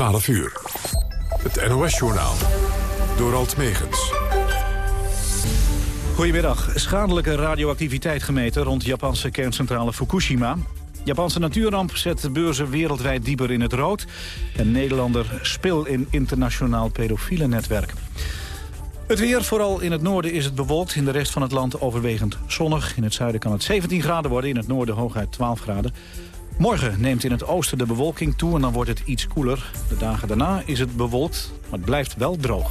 12 uur. Het NOS-journaal. Door Alt Megens. Goedemiddag. Schadelijke radioactiviteit gemeten rond Japanse kerncentrale Fukushima. Japanse natuurramp zet de beurzen wereldwijd dieper in het rood. En Nederlander spil in internationaal pedofiele netwerk. Het weer, vooral in het noorden is het bewolkt. In de rest van het land overwegend zonnig. In het zuiden kan het 17 graden worden, in het noorden hooguit 12 graden. Morgen neemt in het oosten de bewolking toe en dan wordt het iets koeler. De dagen daarna is het bewolkt, maar het blijft wel droog.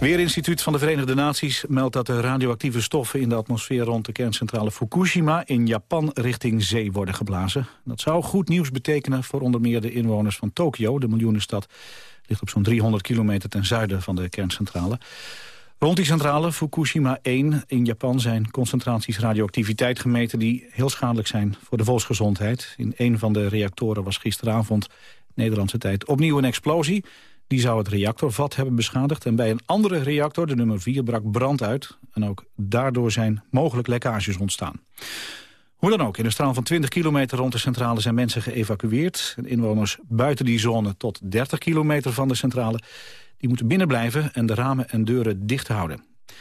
Weerinstituut van de Verenigde Naties meldt dat de radioactieve stoffen in de atmosfeer rond de kerncentrale Fukushima in Japan richting zee worden geblazen. Dat zou goed nieuws betekenen voor onder meer de inwoners van Tokio, de miljoenenstad. Ligt op zo'n 300 kilometer ten zuiden van de kerncentrale. Rond die centrale, Fukushima 1 in Japan, zijn concentraties radioactiviteit gemeten die heel schadelijk zijn voor de volksgezondheid. In een van de reactoren was gisteravond, Nederlandse tijd, opnieuw een explosie. Die zou het reactorvat hebben beschadigd. En bij een andere reactor, de nummer 4, brak brand uit. En ook daardoor zijn mogelijk lekkages ontstaan. Hoe dan ook, in een straal van 20 kilometer rond de centrale zijn mensen geëvacueerd. Inwoners buiten die zone tot 30 kilometer van de centrale die moeten binnenblijven en de ramen en deuren dicht houden. Het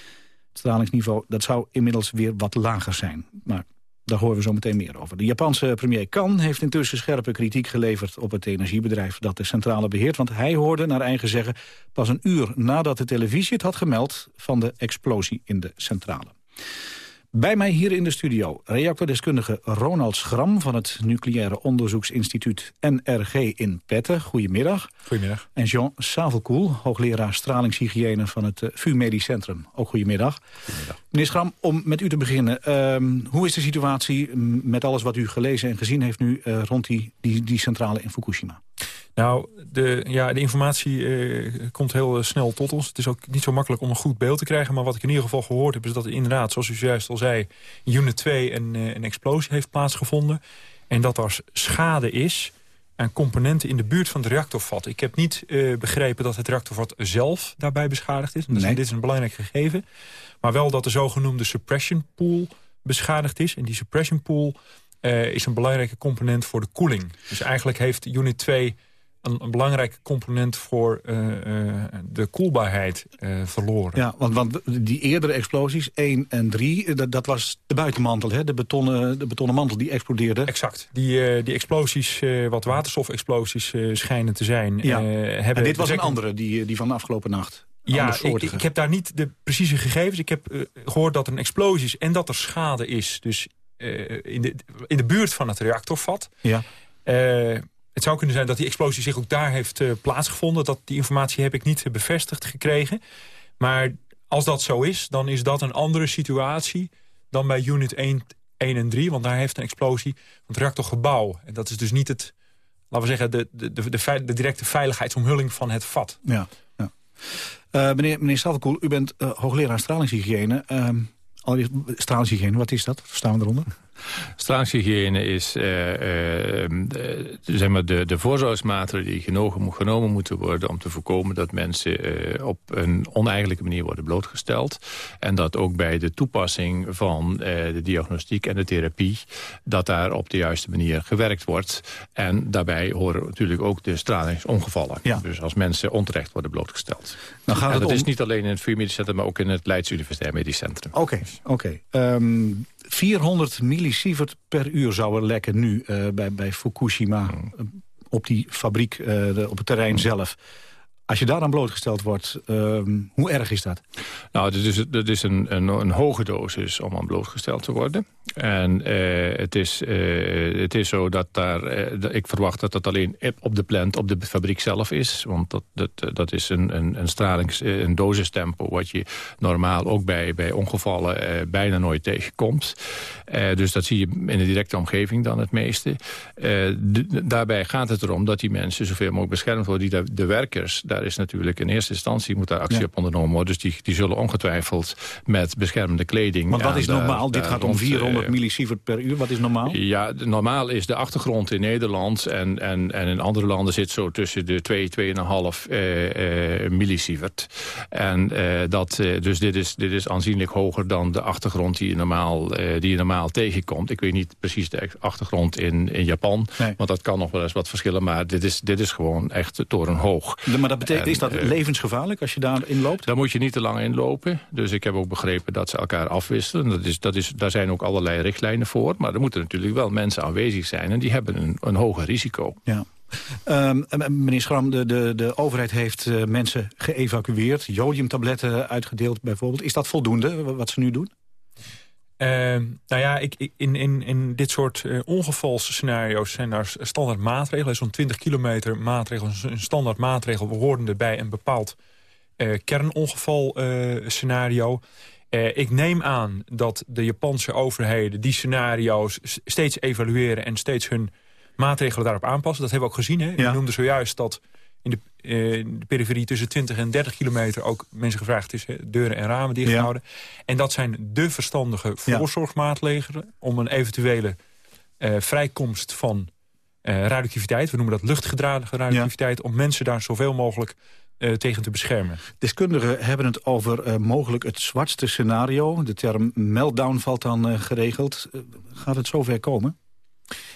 stralingsniveau dat zou inmiddels weer wat lager zijn. Maar daar horen we zo meteen meer over. De Japanse premier Kan heeft intussen scherpe kritiek geleverd... op het energiebedrijf dat de centrale beheert. Want hij hoorde, naar eigen zeggen, pas een uur nadat de televisie het had gemeld... van de explosie in de centrale. Bij mij hier in de studio reactordeskundige Ronald Schram... van het Nucleaire Onderzoeksinstituut NRG in Petten. Goedemiddag. Goedemiddag. En Jean Savelkoel, hoogleraar stralingshygiëne van het eh, VU Medisch Centrum. Ook goedemiddag. Goedemiddag. Meneer Schram, om met u te beginnen. Ehm, hoe is de situatie met alles wat u gelezen en gezien heeft nu... Uh, rond die, die, die centrale in Fukushima? Nou, de, ja, de informatie eh, komt heel eh, snel tot ons. Het is ook niet zo makkelijk om een goed beeld te krijgen. Maar wat ik in ieder geval gehoord heb, is dat er inderdaad, zoals u juist al zei... in unit 2 een, uh, een explosie heeft plaatsgevonden. En dat er schade is aan componenten in de buurt van het reactorvat. Ik heb niet begrepen dat het reactorvat zelf daarbij beschadigd is. Dus dit is een belangrijk gegeven. Maar wel dat de zogenoemde suppression pool beschadigd is. En die suppression pool is een belangrijke component voor de koeling. Dus eigenlijk heeft unit 2 een, een belangrijke component voor uh, uh, de koelbaarheid uh, verloren. Ja, want, want die eerdere explosies, 1 en 3, dat, dat was de buitenmantel, hè? De, betonnen, de betonnen mantel die explodeerde. Exact. Die, die explosies, wat waterstofexplosies schijnen te zijn. Ja. hebben en dit was een andere, die, die van de afgelopen nacht. Ja, ik, ik, heb daar niet de precieze gegevens. Ik heb gehoord dat er een explosie is en dat er schade is. Dus in, de, in de buurt van het reactorvat. Ja. Het zou kunnen zijn dat die explosie zich ook daar heeft uh, plaatsgevonden. Dat, die informatie heb ik niet uh, bevestigd gekregen. Maar als dat zo is, dan is dat een andere situatie... dan bij unit 1, 1 en 3. Want daar heeft een explosie van het reactorgebouw. En dat is dus niet het, laten we zeggen, de, de, de, de, directe veiligheidsomhulling van het vat. Ja, ja. Uh, meneer, meneer u bent hoogleraar stralingshygiëne. Allereerst, stralingshygiëne, wat is dat? Wat staan we eronder? Stralingshygiëne is uh, uh, zeg maar de, de voorzorgsmaatregelen die genomen, genomen moeten worden... om te voorkomen dat mensen uh, op een oneigenlijke manier worden blootgesteld. En dat ook bij de toepassing van de diagnostiek en de therapie... dat daar op de juiste manier gewerkt wordt. En daarbij horen natuurlijk ook de stralingsongevallen. Ja. Dus als mensen onterecht worden blootgesteld. Nou gaat en dat is niet alleen in het VU Medisch Centrum... maar ook in het Leids Universitair Medisch Centrum. Oké, oké. Ehm, 400 millisievert per uur zou er lekken nu uh, bij, bij Fukushima... Hmm. op die fabriek, de, op het terrein zelf. Als je daaraan blootgesteld wordt, uh, hoe erg is dat? Nou, dat is, is een, een, een hoge dosis om aan blootgesteld te worden. En uh, het, is, uh, het is zo dat daar... Uh, ik verwacht dat dat alleen op de plant, op de fabriek zelf is. Want dat, dat, dat is een, een, een stralings, een dosistempo... wat je normaal ook bij, bij ongevallen bijna nooit tegenkomt. dus dat zie je in de directe omgeving dan het meeste. daarbij gaat het erom dat die mensen zoveel mogelijk beschermd worden. Die de, werkers, daar is natuurlijk in eerste instantie moet daar actie op ondernomen worden. Dus die, die zullen ongetwijfeld met beschermende kleding... Want wat is normaal? Dit gaat om 400 millisievert per uur. Wat is normaal? Ja, normaal is de achtergrond in Nederland en, en, en in andere landen zit zo tussen de 2, 2,5 uh, uh, millisievert. En uh, dat, dus dit is, dit is aanzienlijk hoger dan de achtergrond die je normaal, die je normaal tegenkomt. Ik weet niet precies de achtergrond in, in Japan, nee. want dat kan nog wel eens wat verschillen. Maar dit is, dit is gewoon echt torenhoog. Maar dat betekent, en, is dat levensgevaarlijk als je daarin loopt? Daar moet je niet te lang in lopen. Dus ik heb ook begrepen dat ze elkaar afwisselen. Dat is, dat is, daar zijn ook allerlei richtlijnen voor. Maar er moeten natuurlijk wel mensen aanwezig zijn en die hebben een, een hoger risico. Ja. Um, meneer Schram, de, de, de overheid heeft uh, mensen geëvacueerd. Jodiumtabletten uitgedeeld bijvoorbeeld. Is dat voldoende, wat ze nu doen? Uh, nou ja, ik, ik, in, in, in dit soort uh, ongevalsscenario's zijn daar standaard maatregelen. Zo'n 20 kilometer maatregelen, een standaard maatregel behorende bij een bepaald uh, kernongeval-scenario. ik neem aan dat de Japanse overheden die scenario's steeds evalueren... en steeds hun maatregelen daarop aanpassen. Dat hebben we ook gezien. Hè? Ja. Noemde zojuist dat in de, uh, in de, periferie tussen 20 en 30 kilometer... ook mensen gevraagd is hè, deuren en ramen dichthouden. Ja. En dat zijn de verstandige voorzorgsmaatregelen... Ja. om een eventuele uh, vrijkomst van uh, radioactiviteit... we noemen dat luchtgedragen radioactiviteit... om mensen daar zoveel mogelijk tegen te beschermen. Deskundigen hebben het over mogelijk het zwartste scenario. De term meltdown valt dan geregeld. gaat het zover komen?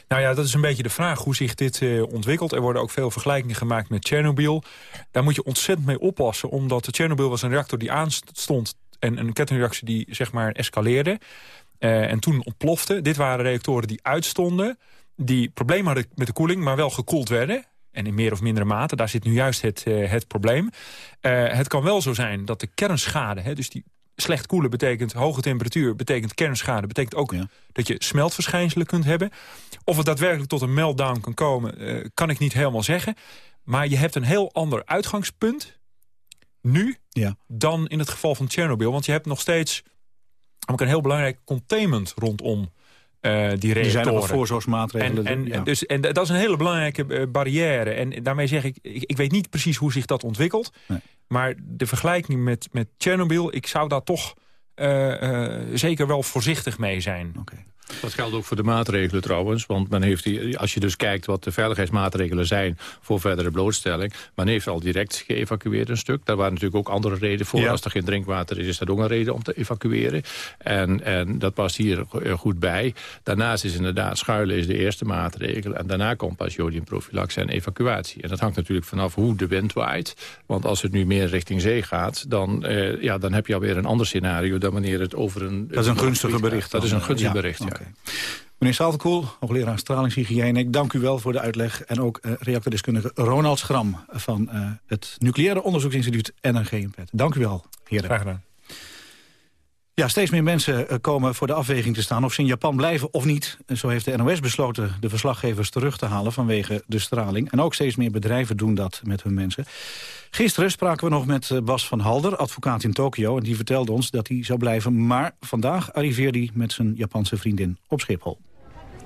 Nou ja, dat is een beetje de vraag hoe zich dit uh, ontwikkelt. Er worden ook veel vergelijkingen gemaakt met Tsjernobyl. Daar moet je ontzettend mee oppassen, omdat Tsjernobyl was een reactor die aanstond... en een kettingreactie die zeg maar escaleerde uh, en toen ontplofte. Dit waren reactoren die uitstonden, die problemen hadden met de koeling... maar wel gekoeld werden, en in meer of mindere mate. Daar zit nu juist het, uh, het probleem. Het kan wel zo zijn dat de kernschade, hè, dus die slecht koelen betekent hoge temperatuur, betekent kernschade. Betekent ook ja. dat je smeltverschijnselen kunt hebben. Of het daadwerkelijk tot een meltdown kan komen, uh, kan ik niet helemaal zeggen. Maar je hebt een heel ander uitgangspunt nu ja. dan in het geval van Tsjernobyl. Want je hebt nog steeds ook een heel belangrijk containment rondom uh, die reactoren. Er zijn nog voorzorgsmaatregelen. En, en, ja. dus, en dat is een hele belangrijke uh, barrière. En daarmee zeg ik, ik, ik weet niet precies hoe zich dat ontwikkelt. Nee. Maar de vergelijking met, met Chernobyl, ik zou daar toch uh, uh, zeker wel voorzichtig mee zijn. Dat geldt ook voor de maatregelen trouwens. Want men heeft die, als je dus kijkt wat de veiligheidsmaatregelen zijn... voor verdere blootstelling, men heeft al direct geëvacueerd een stuk. Daar waren natuurlijk ook andere redenen voor. Ja. Als er geen drinkwater is, is dat ook een reden om te evacueren. En, en dat past hier goed bij. Daarnaast is inderdaad schuilen is de eerste maatregel. En daarna komt pas jodiumprofilaxe en evacuatie. En dat hangt natuurlijk vanaf hoe de wind waait. Want als het nu meer richting zee gaat... dan, uh, ja, dan heb je alweer een ander scenario... dan wanneer het over een... Dat is een gunstige bericht. Dat is een gunstig ja. bericht, ja. Meneer Saltekoel, hoogleraar stralingshygiëne, ik dank u wel voor de uitleg. En ook uh, reactordeskundige Ronald Schram van uh, het Nucleaire Onderzoeksinstituut NRG in Pet. Dank u wel, heren. Graag gedaan. Ja, steeds meer mensen komen voor de afweging te staan of ze in Japan blijven of niet. Zo heeft de NOS besloten de verslaggevers terug te halen vanwege de straling. En ook steeds meer bedrijven doen dat met hun mensen. Gisteren spraken we nog met Bas van Halder, advocaat in Tokio. En die vertelde ons dat hij zou blijven. Maar vandaag arriveerde hij met zijn Japanse vriendin op Schiphol.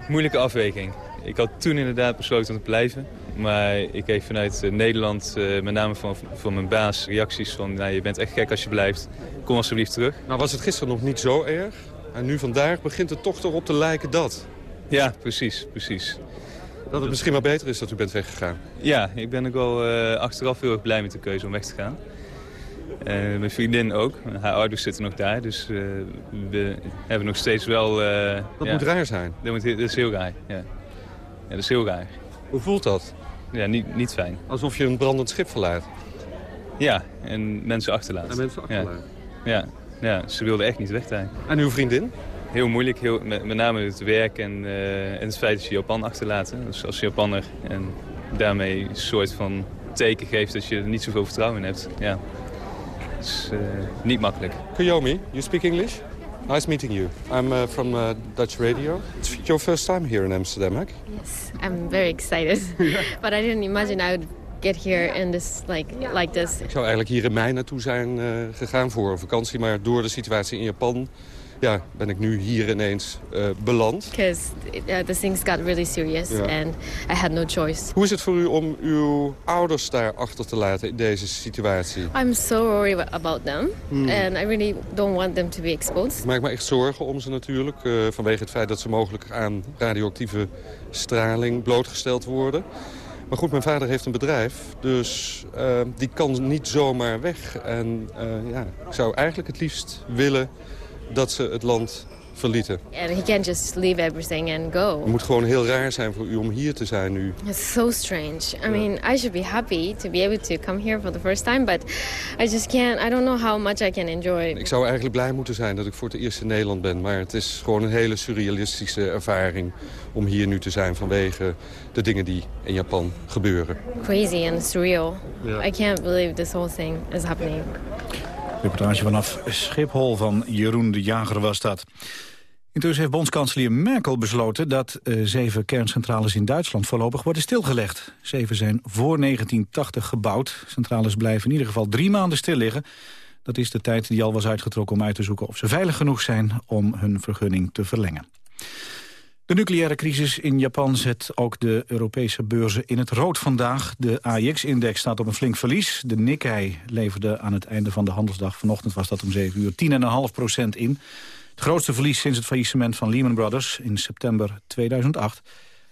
Moeilijke afweging. Ik had toen inderdaad besloten om te blijven. Maar ik kreeg vanuit uh, Nederland, uh, met name van, van mijn baas, reacties van... Nou, je bent echt gek als je blijft. Kom alsjeblieft terug. Nou was het gisteren nog niet zo erg. En nu vandaag begint het toch erop te lijken dat. Ja, precies, precies. Dat het misschien wel beter is dat u bent weggegaan. Ja, ik ben ook wel uh, achteraf heel erg blij met de keuze om weg te gaan. Uh, mijn vriendin ook. Haar ouders zitten nog daar. Dus uh, we hebben nog steeds wel... Uh, dat ja, moet raar zijn. Dat, moet, dat, is heel raar, ja. ja. Dat is heel raar. Hoe voelt dat? Ja, niet, niet fijn. Alsof je een brandend schip verlaat? Ja, en mensen achterlaat. En mensen achterlaat? Ja, ja. ja ze wilden echt niet weg. En uw vriendin? Heel moeilijk, heel, met, met name het werk en, en het feit dat je Japan achterlaat. Dus als Japanner en daarmee een soort van teken geeft dat je er niet zoveel vertrouwen in hebt. Ja. Het is uh, niet makkelijk. Kiyomi, you speak English? Nice meeting you. I'm uh, from uh, Dutch Radio. It's your first time here in Amsterdam, hè? Yes, I'm very excited. But I didn't imagine I would get here in this like like this. Ik zou eigenlijk hier in mei naartoe zijn uh, gegaan voor een vakantie, maar door de situatie in Japan ja, ben ik nu hier ineens uh, beland. Because uh, the things got really serious and I had no choice. Hoe is het voor u om uw ouders daar achter te laten in deze situatie? I'm so worried about them hmm. and I really don't want them to be exposed. Ik maak me echt zorgen om ze natuurlijk uh, vanwege het feit dat ze mogelijk aan radioactieve straling blootgesteld worden. Maar goed, mijn vader heeft een bedrijf, dus uh, die kan niet zomaar weg. En uh, ja, ik zou eigenlijk het liefst willen dat ze het land verlieten. And he can't just leave everything and go. Het moet gewoon heel raar zijn voor u om hier te zijn nu. It's so strange. I mean, I should be happy to be able to come here for the first time, but I just can't. I don't know how much I can enjoy. Ik zou eigenlijk blij moeten zijn dat ik voor het eerst in Nederland ben, maar het is gewoon een hele surrealistische ervaring om hier nu te zijn vanwege de dingen die in Japan gebeuren. Crazy and surreal. I can't believe this whole thing is happening. Reportage vanaf Schiphol van Jeroen de Jager was dat. Intussen heeft bondskanselier Merkel besloten dat uh, zeven kerncentrales in Duitsland voorlopig worden stilgelegd. Zeven zijn voor 1980 gebouwd. Centrales blijven in ieder geval drie maanden stil liggen. Dat is de tijd die al was uitgetrokken om uit te zoeken of ze veilig genoeg zijn om hun vergunning te verlengen. De nucleaire crisis in Japan zet ook de Europese beurzen in het rood vandaag. De AIX-index staat op een flink verlies. De Nikkei leverde aan het einde van de handelsdag vanochtend was dat om 7 uur 10,5 procent in. Het grootste verlies sinds het faillissement van Lehman Brothers in september 2008.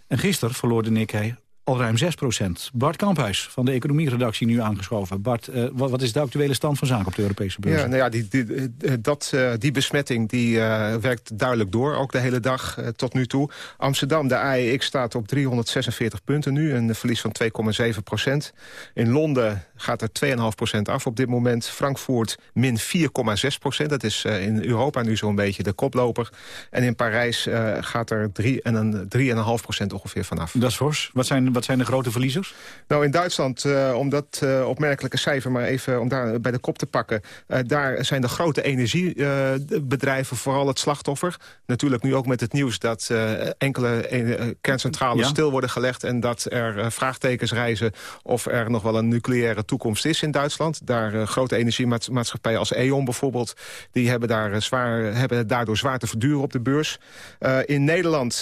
En gisteren verloor de Nikkei al ruim 6 procent. Bart Kamphuis van de economieredactie nu aangeschoven. Bart, uh, wat, wat, is de actuele stand van zaken op de Europese beurs? Ja, nou ja, die, die, eh, dat, uh, die besmetting die, uh, werkt duidelijk door, ook de hele dag tot nu toe. Amsterdam, de AEX staat op 346 punten nu, een verlies van 2,7 procent. In Londen gaat er 2,5 procent af op dit moment. Frankfurt min 4,6 procent, dat is in Europa nu zo'n beetje de koploper. En in Parijs gaat er 3,5 procent ongeveer vanaf. Dat is fors. Wat zijn wat zijn de grote verliezers? Nou, in Duitsland, uh, om dat uh, opmerkelijke cijfer maar even om daar bij de kop te pakken... Uh, daar zijn de grote energiebedrijven vooral het slachtoffer. Natuurlijk nu ook met het nieuws dat enkele kerncentrales ja. stil worden gelegd... en dat er vraagtekens reizen of er nog wel een nucleaire toekomst is in Duitsland. Daar grote energiemaatschappijen als E.ON bijvoorbeeld... die hebben, daar zwaar, hebben daardoor zwaar te verduren op de beurs. in Nederland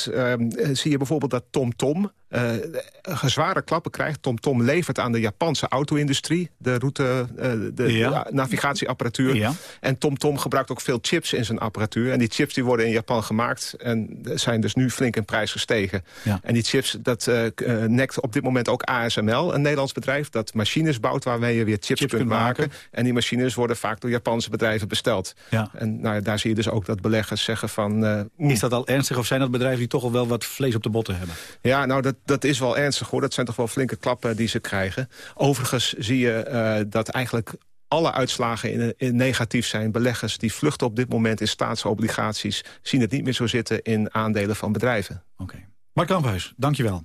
zie je bijvoorbeeld dat TomTom... Tom, uh, zware klappen krijgt. TomTom Tom levert aan de Japanse auto-industrie de route, uh, de, ja. navigatieapparatuur. Ja. En TomTom Tom gebruikt ook veel chips in zijn apparatuur. En die chips die worden in Japan gemaakt en zijn dus nu flink in prijs gestegen. Ja. En die chips, dat uh, nekt op dit moment ook ASML, een Nederlands bedrijf... dat machines bouwt waarmee je weer chips, chips kunt maken. maken. En die machines worden vaak door Japanse bedrijven besteld. Ja. En nou, daar zie je dus ook dat beleggers zeggen van... is dat al ernstig of zijn dat bedrijven die toch al wel wat vlees op de botten hebben? Ja, nou dat, dat is wel ernstig hoor. Dat zijn toch wel flinke klappen die ze krijgen. Overigens zie je uh, dat eigenlijk alle uitslagen in, in, negatief zijn. Beleggers die vluchten op dit moment in staatsobligaties... zien het niet meer zo zitten in aandelen van bedrijven. Oké. Okay. Mark Kamphuis, dankjewel.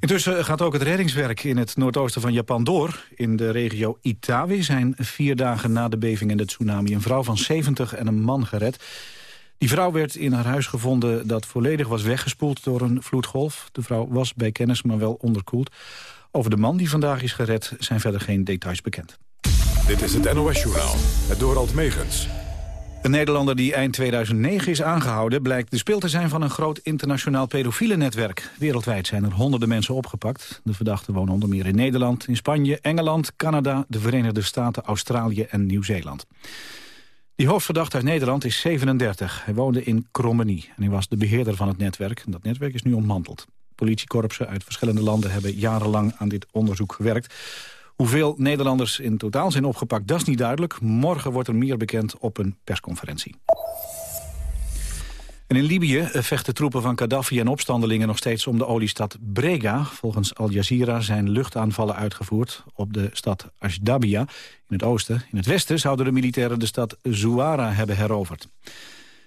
Intussen gaat ook het reddingswerk in het noordoosten van Japan door. In de regio Itawi zijn vier dagen na de beving en de tsunami... een vrouw van 70 en een man gered. Die vrouw werd in haar huis gevonden dat volledig was weggespoeld door een vloedgolf. De vrouw was bij kennis, maar wel onderkoeld. Over de man die vandaag is gered zijn verder geen details bekend. Dit is het NOS-journaal, het Dorald Megens. Een Nederlander die eind 2009 is aangehouden... blijkt de speel te zijn van een groot internationaal pedofiele netwerk. Wereldwijd zijn er honderden mensen opgepakt. De verdachten wonen onder meer in Nederland, in Spanje, Engeland, Canada... de Verenigde Staten, Australië en Nieuw-Zeeland. Die hoofdverdachte uit Nederland is 37. Hij woonde in Krommenie en hij was de beheerder van het netwerk. Dat netwerk is nu ontmanteld. Politiekorpsen uit verschillende landen hebben jarenlang aan dit onderzoek gewerkt. Hoeveel Nederlanders in totaal zijn opgepakt, dat is niet duidelijk. Morgen wordt er meer bekend op een persconferentie. In Libië eh, vechten troepen van Gaddafi en opstandelingen nog steeds om de oliestad Brega. Volgens Al Jazeera zijn luchtaanvallen uitgevoerd op de stad Ashdabia in het oosten. In het westen zouden de militairen de stad Zouara hebben heroverd.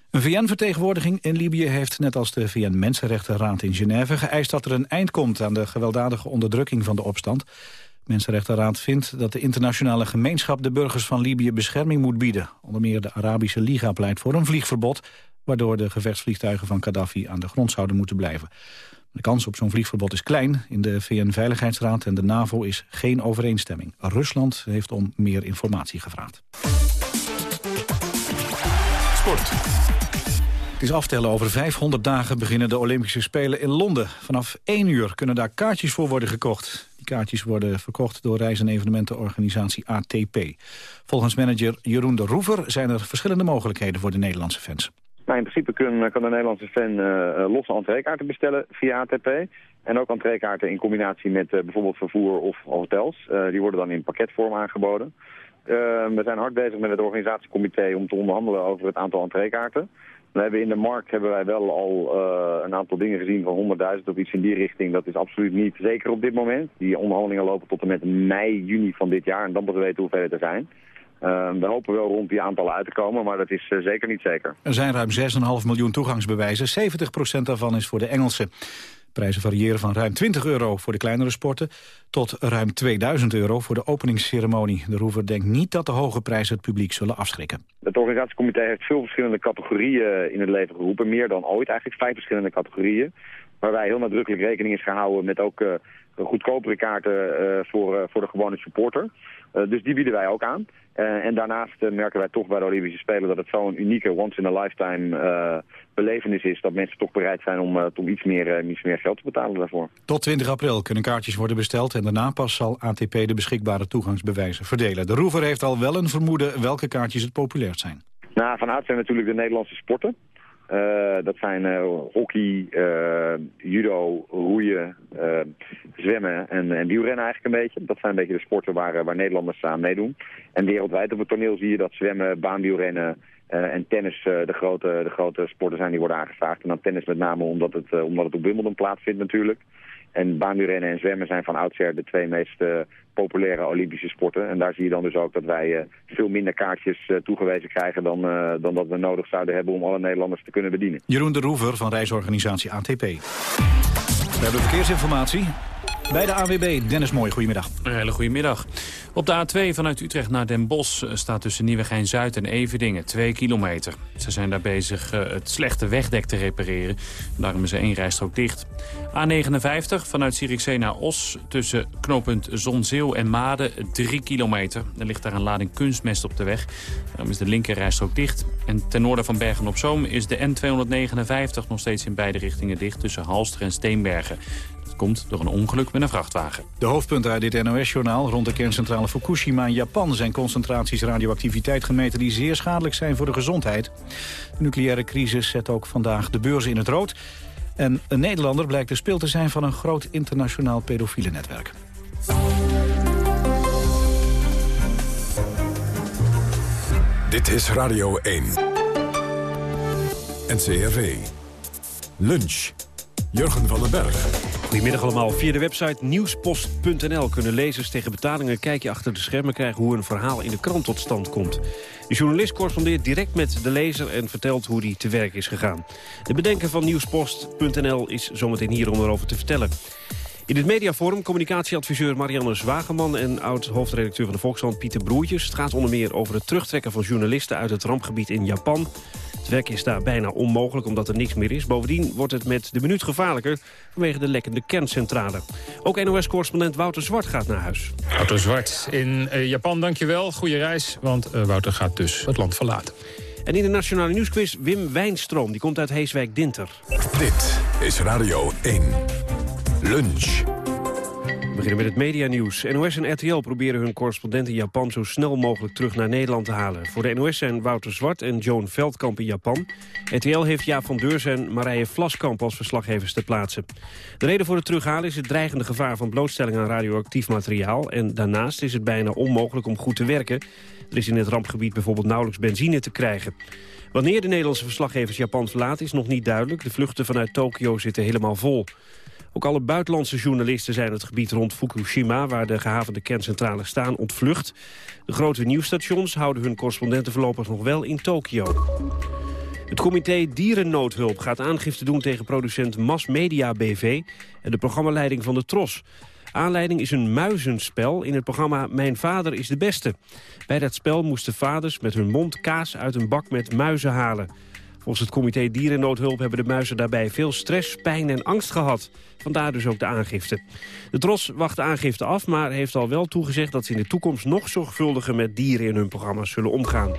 Een VN-vertegenwoordiging in Libië heeft, net als de VN-Mensenrechtenraad in Genève... geëist dat er een eind komt aan de gewelddadige onderdrukking van de opstand. De Mensenrechtenraad vindt dat de internationale gemeenschap de burgers van Libië bescherming moet bieden. Onder meer de Arabische Liga pleit voor een vliegverbod waardoor de gevechtsvliegtuigen van Gaddafi aan de grond zouden moeten blijven. De kans op zo'n vliegverbod is klein. In de VN-veiligheidsraad en de NAVO is geen overeenstemming. Rusland heeft om meer informatie gevraagd. Sport. Het is aftellen. Over 500 dagen beginnen de Olympische Spelen in Londen. Vanaf 1 uur kunnen daar kaartjes voor worden gekocht. Die kaartjes worden verkocht door reis- en evenementenorganisatie ATP. Volgens manager Jeroen de Roever zijn er verschillende mogelijkheden voor de Nederlandse fans. Nou, in principe kan, kan de Nederlandse fan uh, losse entreekaarten bestellen via ATP. En ook entreekaarten in combinatie met bijvoorbeeld vervoer of hotels. Die worden dan in pakketvorm aangeboden. we zijn hard bezig met het organisatiecomité om te onderhandelen over het aantal entreekaarten. We hebben in de markt hebben wij wel al een aantal dingen gezien van 100.000 of iets in die richting. Dat is absoluut niet zeker op dit moment. Die onderhandelingen lopen tot en met mei, juni van dit jaar. En dan we weten hoeveel er zijn. Uh, we hopen wel rond die aantallen uit te komen, maar dat is uh, zeker niet zeker. Er zijn ruim 6,5 miljoen toegangsbewijzen. 70% daarvan is voor de Engelsen. Prijzen variëren van ruim 20 euro voor de kleinere sporten... tot ruim 2000 euro voor de openingsceremonie. De Roever denkt niet dat de hoge prijzen het publiek zullen afschrikken. Het organisatiecomité heeft veel verschillende categorieën in het leven geroepen. Meer dan ooit, eigenlijk vijf verschillende categorieën. Waarbij heel nadrukkelijk rekening is gehouden met ook uh, goedkopere kaarten uh, voor, uh, voor de gewone supporter. dus die bieden wij ook aan. Uh, en daarnaast uh, merken wij toch bij de Olympische Spelen dat het zo'n unieke once-in-a-lifetime uh, belevenis is... dat mensen toch bereid zijn om, om iets, meer, iets meer geld te betalen daarvoor. Tot 20 april kunnen kaartjes worden besteld... en daarna pas zal ATP de beschikbare toegangsbewijzen verdelen. De Roever heeft al wel een vermoeden welke kaartjes het populairst zijn. Nou, vanuit zijn natuurlijk de Nederlandse sporten. Uh, dat zijn uh, hockey, uh, judo, roeien, zwemmen en, en wielrennen eigenlijk een beetje. Dat zijn een beetje de sporten waar, waar Nederlanders aan meedoen. En wereldwijd op het toneel zie je dat zwemmen, baanwielrennen en tennis de, grote, de grote sporten zijn die worden aangevraagd. En dan tennis met name omdat het, omdat het op Wimbledon plaatsvindt natuurlijk. En baanwielrennen en zwemmen zijn van oudsher de twee meest uh, populaire Olympische sporten. En daar zie je dan dus ook dat wij uh, veel minder kaartjes uh, toegewezen krijgen dan, dan dat we nodig zouden hebben om alle Nederlanders te kunnen bedienen. Jeroen de Roever van reisorganisatie ATP. We hebben verkeersinformatie. Bij de AWB, Dennis Mooi, goedemiddag. Een hele goede middag. Op de A2 vanuit Utrecht naar Den Bosch staat tussen Nieuwegein-Zuid en Everdingen 2 kilometer. Ze zijn daar bezig het slechte wegdek te repareren. Daarom is er één rijstrook dicht. A59 vanuit Zierikzee naar Os tussen knooppunt Zonzeel en Maden 3 kilometer. Er ligt daar een lading kunstmest op de weg. Daarom is de linkerrijstrook dicht. En ten noorden van Bergen-op-Zoom is de N259 nog steeds in beide richtingen dicht tussen Halster en Steenbergen. Komt door een ongeluk met een vrachtwagen. De hoofdpunten uit dit NOS-journaal rond de kerncentrale Fukushima in Japan... zijn concentraties radioactiviteit gemeten die zeer schadelijk zijn voor de gezondheid. De nucleaire crisis zet ook vandaag de beurs in het rood. En een Nederlander blijkt de speel te zijn van een groot internationaal pedofiele netwerk. Dit is Radio 1. NCRV. Lunch. Jurgen van den Berg. Goedemiddag allemaal. Via de website nieuwspost.nl kunnen lezers tegen betalingen een kijkje achter de schermen krijgen hoe een verhaal in de krant tot stand komt. De journalist correspondeert direct met de lezer en vertelt hoe die te werk is gegaan. De bedenker van nieuwspost.nl is zometeen hier om erover te vertellen. In het mediaforum communicatieadviseur Marianne Zwageman... en oud-hoofdredacteur van de Volkskrant Pieter Broertjes. Het gaat onder meer over het terugtrekken van journalisten uit het rampgebied in Japan. Het werk is daar bijna onmogelijk omdat er niks meer is. Bovendien wordt het met de minuut gevaarlijker vanwege de lekkende kerncentrale. Ook NOS-correspondent Wouter Zwart gaat naar huis. Wouter Zwart in uh, Japan, dankjewel. Goeie reis, want uh, Wouter gaat dus het land verlaten. En in de Nationale Nieuwsquiz Wim Wijnstroom. Die komt uit Heeswijk-Dinter. Dit is Radio 1. Lunch. We beginnen met het medianieuws. NOS en RTL proberen hun correspondent in Japan zo snel mogelijk terug naar Nederland te halen. Voor de NOS zijn Wouter Zwart en Joan Veldkamp in Japan. RTL heeft Jaap van Deurs en Marije Vlaskamp als verslaggevers te plaatsen. De reden voor het terughalen is het dreigende gevaar van blootstelling aan radioactief materiaal. En daarnaast is het bijna onmogelijk om goed te werken. Er is in het rampgebied bijvoorbeeld nauwelijks benzine te krijgen. Wanneer de Nederlandse verslaggevers Japan verlaten is nog niet duidelijk. De vluchten vanuit Tokio zitten helemaal vol. Ook alle buitenlandse journalisten zijn het gebied rond Fukushima... waar de gehavende kerncentrales staan, ontvlucht. De grote nieuwsstations houden hun correspondenten voorlopig nog wel in Tokio. Het comité Dierennoodhulp gaat aangifte doen tegen producent Mass Media BV... en de programmaleiding van de TROS. Aanleiding is een muizenspel in het programma Mijn Vader is de Beste. Bij dat spel moesten vaders met hun mond kaas uit een bak met muizen halen. Volgens het comité Dierennoodhulp hebben de muizen daarbij veel stress, pijn en angst gehad. Vandaar dus ook de aangifte. De Tros wacht de aangifte af, maar heeft al wel toegezegd... dat ze in de toekomst nog zorgvuldiger met dieren in hun programma's zullen omgaan.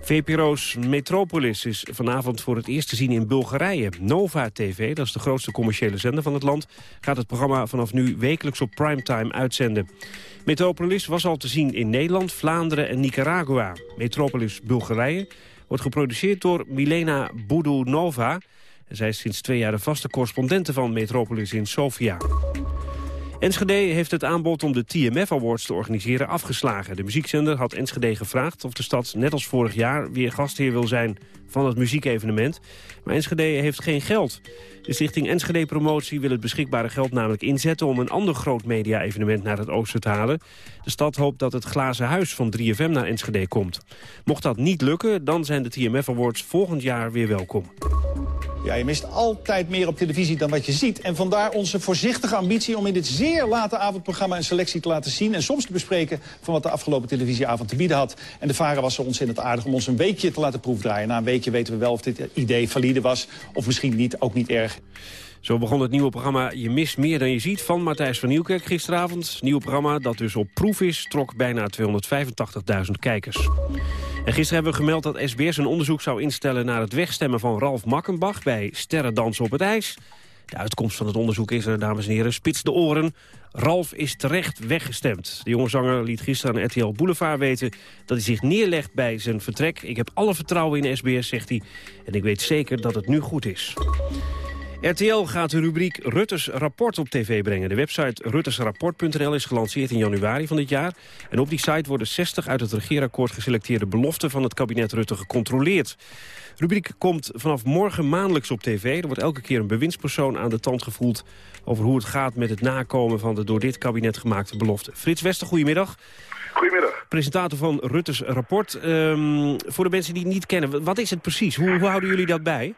VPRO's Metropolis is vanavond voor het eerst te zien in Bulgarije. Nova TV, dat is de grootste commerciële zender van het land... gaat het programma vanaf nu wekelijks op primetime uitzenden. Metropolis was al te zien in Nederland, Vlaanderen en Nicaragua. Metropolis Bulgarije wordt geproduceerd door Milena Budunova. Zij is sinds twee jaar de vaste correspondente van Metropolis in Sofia. Enschede heeft het aanbod om de TMF Awards te organiseren afgeslagen. De muziekzender had Enschede gevraagd of de stad net als vorig jaar weer gastheer wil zijn van het muziekevenement. Maar Enschede heeft geen geld. De stichting Enschede Promotie wil het beschikbare geld namelijk inzetten... om een ander groot media-evenement naar het oosten te halen. De stad hoopt dat het glazen huis van 3FM naar Enschede komt. Mocht dat niet lukken, dan zijn de TMF Awards volgend jaar weer welkom. Ja, je mist altijd meer op televisie dan wat je ziet. En vandaar onze voorzichtige ambitie om in dit zeer late avondprogramma... een selectie te laten zien en soms te bespreken... van wat de afgelopen televisieavond te bieden had. En de Varen was er ontzettend aardig om ons een weekje te laten proefdraaien. Na een weten we wel of dit idee valide was of misschien niet, ook niet erg. Zo begon het nieuwe programma Je mist meer dan je ziet van Matthijs van Nieuwkerk gisteravond. Nieuw programma dat dus op proef is, trok bijna 285.000 kijkers. En gisteren hebben we gemeld dat SBS een onderzoek zou instellen... naar het wegstemmen van Ralf Makkenbach bij Sterrendansen op het IJs. De uitkomst van het onderzoek is er, dames en heren, spits de oren. Ralf is terecht weggestemd. De jonge zanger liet gisteren aan RTL Boulevard weten... dat hij zich neerlegt bij zijn vertrek. Ik heb alle vertrouwen in SBS, zegt hij. En ik weet zeker dat het nu goed is. RTL gaat de rubriek Rutters Rapport op tv brengen. De website ruttersrapport.nl is gelanceerd in januari van dit jaar. En op die site worden 60 uit het regeerakkoord geselecteerde beloften van het kabinet Rutte gecontroleerd. De rubriek komt vanaf morgen maandelijks op tv. Er wordt elke keer een bewindspersoon aan de tand gevoeld... over hoe het gaat met het nakomen van de door dit kabinet gemaakte beloften. Frits Wester, goedemiddag. Goedemiddag. Presentator van Rutters Rapport. Um, voor de mensen die het niet kennen, wat is het precies? Hoe, hoe houden jullie dat bij?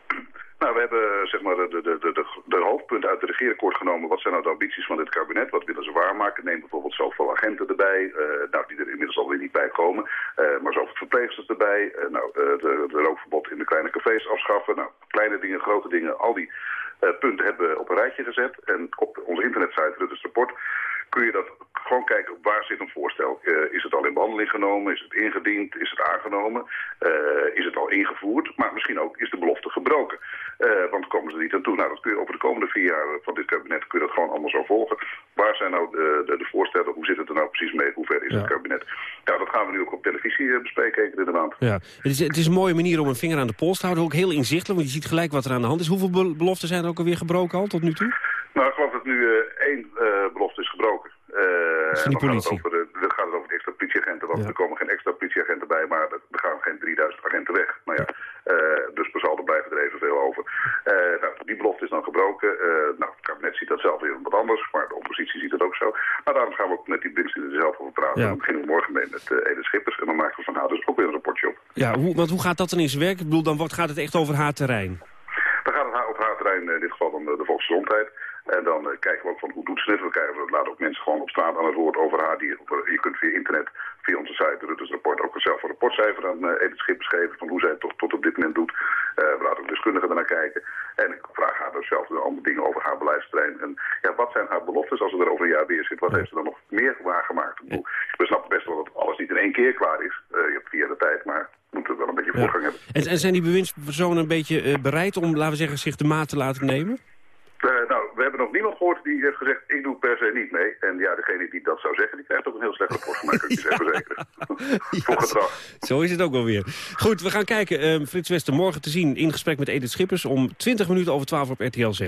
Nou, we hebben zeg maar, de, de, de, de, hoofdpunten uit de regeerakkoord genomen. Wat zijn nou de ambities van dit kabinet? Wat willen ze waarmaken? Neem bijvoorbeeld zoveel agenten erbij, uh, nou, die er inmiddels alweer niet bij komen. Uh, maar zoveel verpleegsters erbij. Uh, nou, de rookverbod in de kleine cafés afschaffen. Nou, kleine dingen, grote dingen, al die punten hebben we op een rijtje gezet. En op onze internetsite, Ruttes Rapport, kun je dat gewoon kijken waar zit een voorstel. Uh, is het al in behandeling genomen? Is het ingediend? Is het aangenomen? Uh, is het al ingevoerd? Maar misschien ook is de belofte gebroken. Uh, want komen ze er niet aan toe. Nou, dat kun je over de komende vier jaar van dit kabinet kun je dat gewoon allemaal zo volgen. Waar zijn nou de, de, de voorstellen? Hoe zit het er nou precies mee? Hoe ver is ja. het kabinet? Ja, dat gaan we nu ook op televisie bespreken in de maand. Ja. Het, is, het is een mooie manier om een vinger aan de pols te houden. Ook heel inzichtelijk, want je ziet gelijk wat er aan de hand is. Hoeveel beloften zijn er ook alweer gebroken al tot nu toe? Nou, ik geloof dat nu één belofte is gebroken. Uh, politie. Over de, dan gaat het over de extra politieagenten, want ja. er komen geen extra politieagenten bij, maar er gaan geen 3000 agenten weg. Nou ja, uh, dus per saldo blijven er evenveel over. Uh, nou, die belofte is dan gebroken. nou, het kabinet ziet dat zelf weer wat anders, maar de oppositie ziet dat ook zo. Maar daarom gaan we ook met die Binnensteden er zelf over praten. Ja. Dan beginnen we morgen mee met Edith Schippers en dan maken we van haar dus ook weer een rapportje op. Ja, hoe, want hoe gaat dat dan in zijn werk? Ik bedoel, dan wordt, gaat het echt over haar terrein? Dan gaat het over haar terrein, in dit geval dan de, de volksgezondheid. En dan uh, kijken we ook van hoe doet ze het. We, kijken, we laten ook mensen gewoon op straat aan het woord over haar. Die, je kunt via internet, via onze site, Rutters Rapport, ook zelf een rapportcijfer aan uh, Edith Schippers geven. Van hoe zij het tot, tot op dit moment doet. Uh, we laten ook deskundigen ernaar kijken. En ik vraag haar dus zelf andere dingen over haar beleidsterrein. En ja, wat zijn haar beloftes als ze er over een jaar weer zit? Wat heeft ze dan nog meer waargemaakt? Ik bedoel, we snappen best wel dat alles niet in één keer klaar is. je hebt vier de tijd, maar we moeten wel een beetje voorgang ja. hebben. En, en, zijn die bewindspersonen een beetje bereid om, laten we zeggen, zich de maat te laten nemen? Nou, we hebben nog niemand gehoord die heeft gezegd, ik doe per se niet mee. En ja, degene die dat zou zeggen, die krijgt ook een heel slecht rapport van mij, kan ik je zeggen verzekeren. Voor gedrag. Zo is het ook wel weer. Goed, we gaan kijken. Uh, Frits Wester morgen te zien in gesprek met Edith Schippers om 20 minuten over 12 op RTL Z.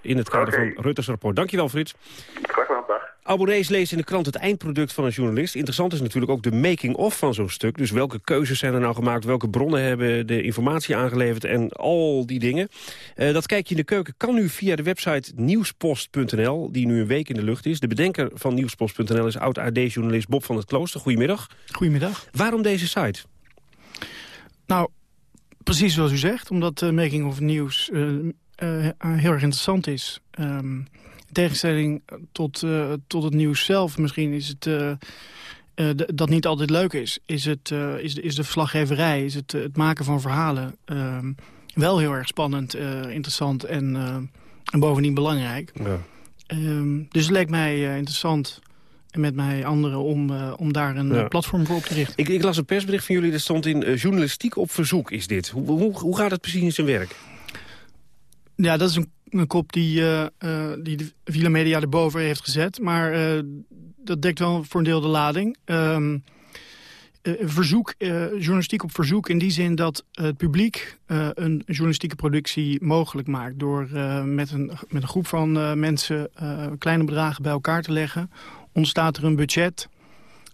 In het kader okay. van Rutters rapport. Dankjewel, Frits. Graag gedaan, dag. Abonnees lezen in de krant het eindproduct van een journalist. Interessant is natuurlijk ook de making-of van zo'n stuk. Dus welke keuzes zijn er nou gemaakt, welke bronnen hebben de informatie aangeleverd en al die dingen. Uh, dat kijk je in de keuken kan nu via de website nieuwspost.nl, die nu een week in de lucht is. De bedenker van nieuwspost.nl is oud-AD-journalist Bob van het Klooster. Goedemiddag. Goedemiddag. Waarom deze site? Nou, precies zoals u zegt, omdat uh, making-of nieuws uh, heel erg interessant is. Um, tegenstelling tot, uh, tot het nieuws zelf, misschien is het... Uh, uh, dat niet altijd leuk is, is, het, is, de, is de verslaggeverij, is het, het maken van verhalen ehm, wel heel erg spannend, interessant en, en bovendien belangrijk. Ja. Um, dus het leek mij interessant en met mij anderen om, om daar een platform voor op te richten. Ik, ik, las een persbericht van jullie, dat stond in journalistiek op verzoek is dit. Hoe, hoe, hoe gaat het precies in zijn werk? Ja, dat is een, een kop die, die de Villa Media erboven heeft gezet. Maar dat dekt wel voor een deel de lading. Uh, verzoek, journalistiek op verzoek in die zin dat het publiek een journalistieke productie mogelijk maakt. Door met, een, met een groep van mensen kleine bedragen bij elkaar te leggen. Ontstaat er een budget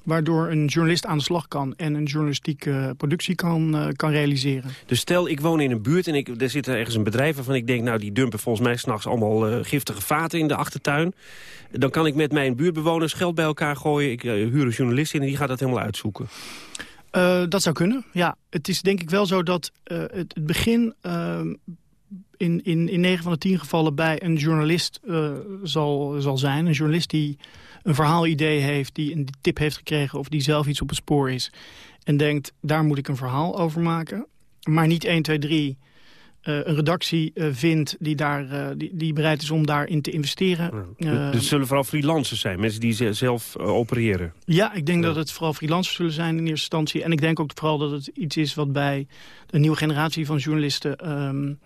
waardoor een journalist aan de slag kan en een journalistieke productie kan, uh, kan realiseren. Dus stel, ik woon in een buurt en ik, er zit ergens een bedrijf waarvan ik denk... nou, die dumpen volgens mij s'nachts allemaal uh, giftige vaten in de achtertuin. Dan kan ik met mijn buurtbewoners geld bij elkaar gooien. Ik uh, huur een journalist in en die gaat dat helemaal uitzoeken. dat zou kunnen, ja. Het is denk ik wel zo dat het, het, begin ehm, in, in, in 9 van de 10 gevallen bij een journalist zal, zal zijn. Een journalist die een verhaalidee heeft, die een tip heeft gekregen... of die zelf iets op het spoor is en denkt, daar moet ik een verhaal over maken. Maar niet 1, 2, 3 uh, een redactie uh, vindt die, daar, uh, die, die, bereid is om daarin te investeren. Ja. Dus zullen vooral freelancers zijn, mensen die zelf opereren? Ja, ik denk ja. dat het vooral freelancers zullen zijn in eerste instantie. En ik denk ook vooral dat het iets is wat bij de nieuwe generatie van journalisten... Um,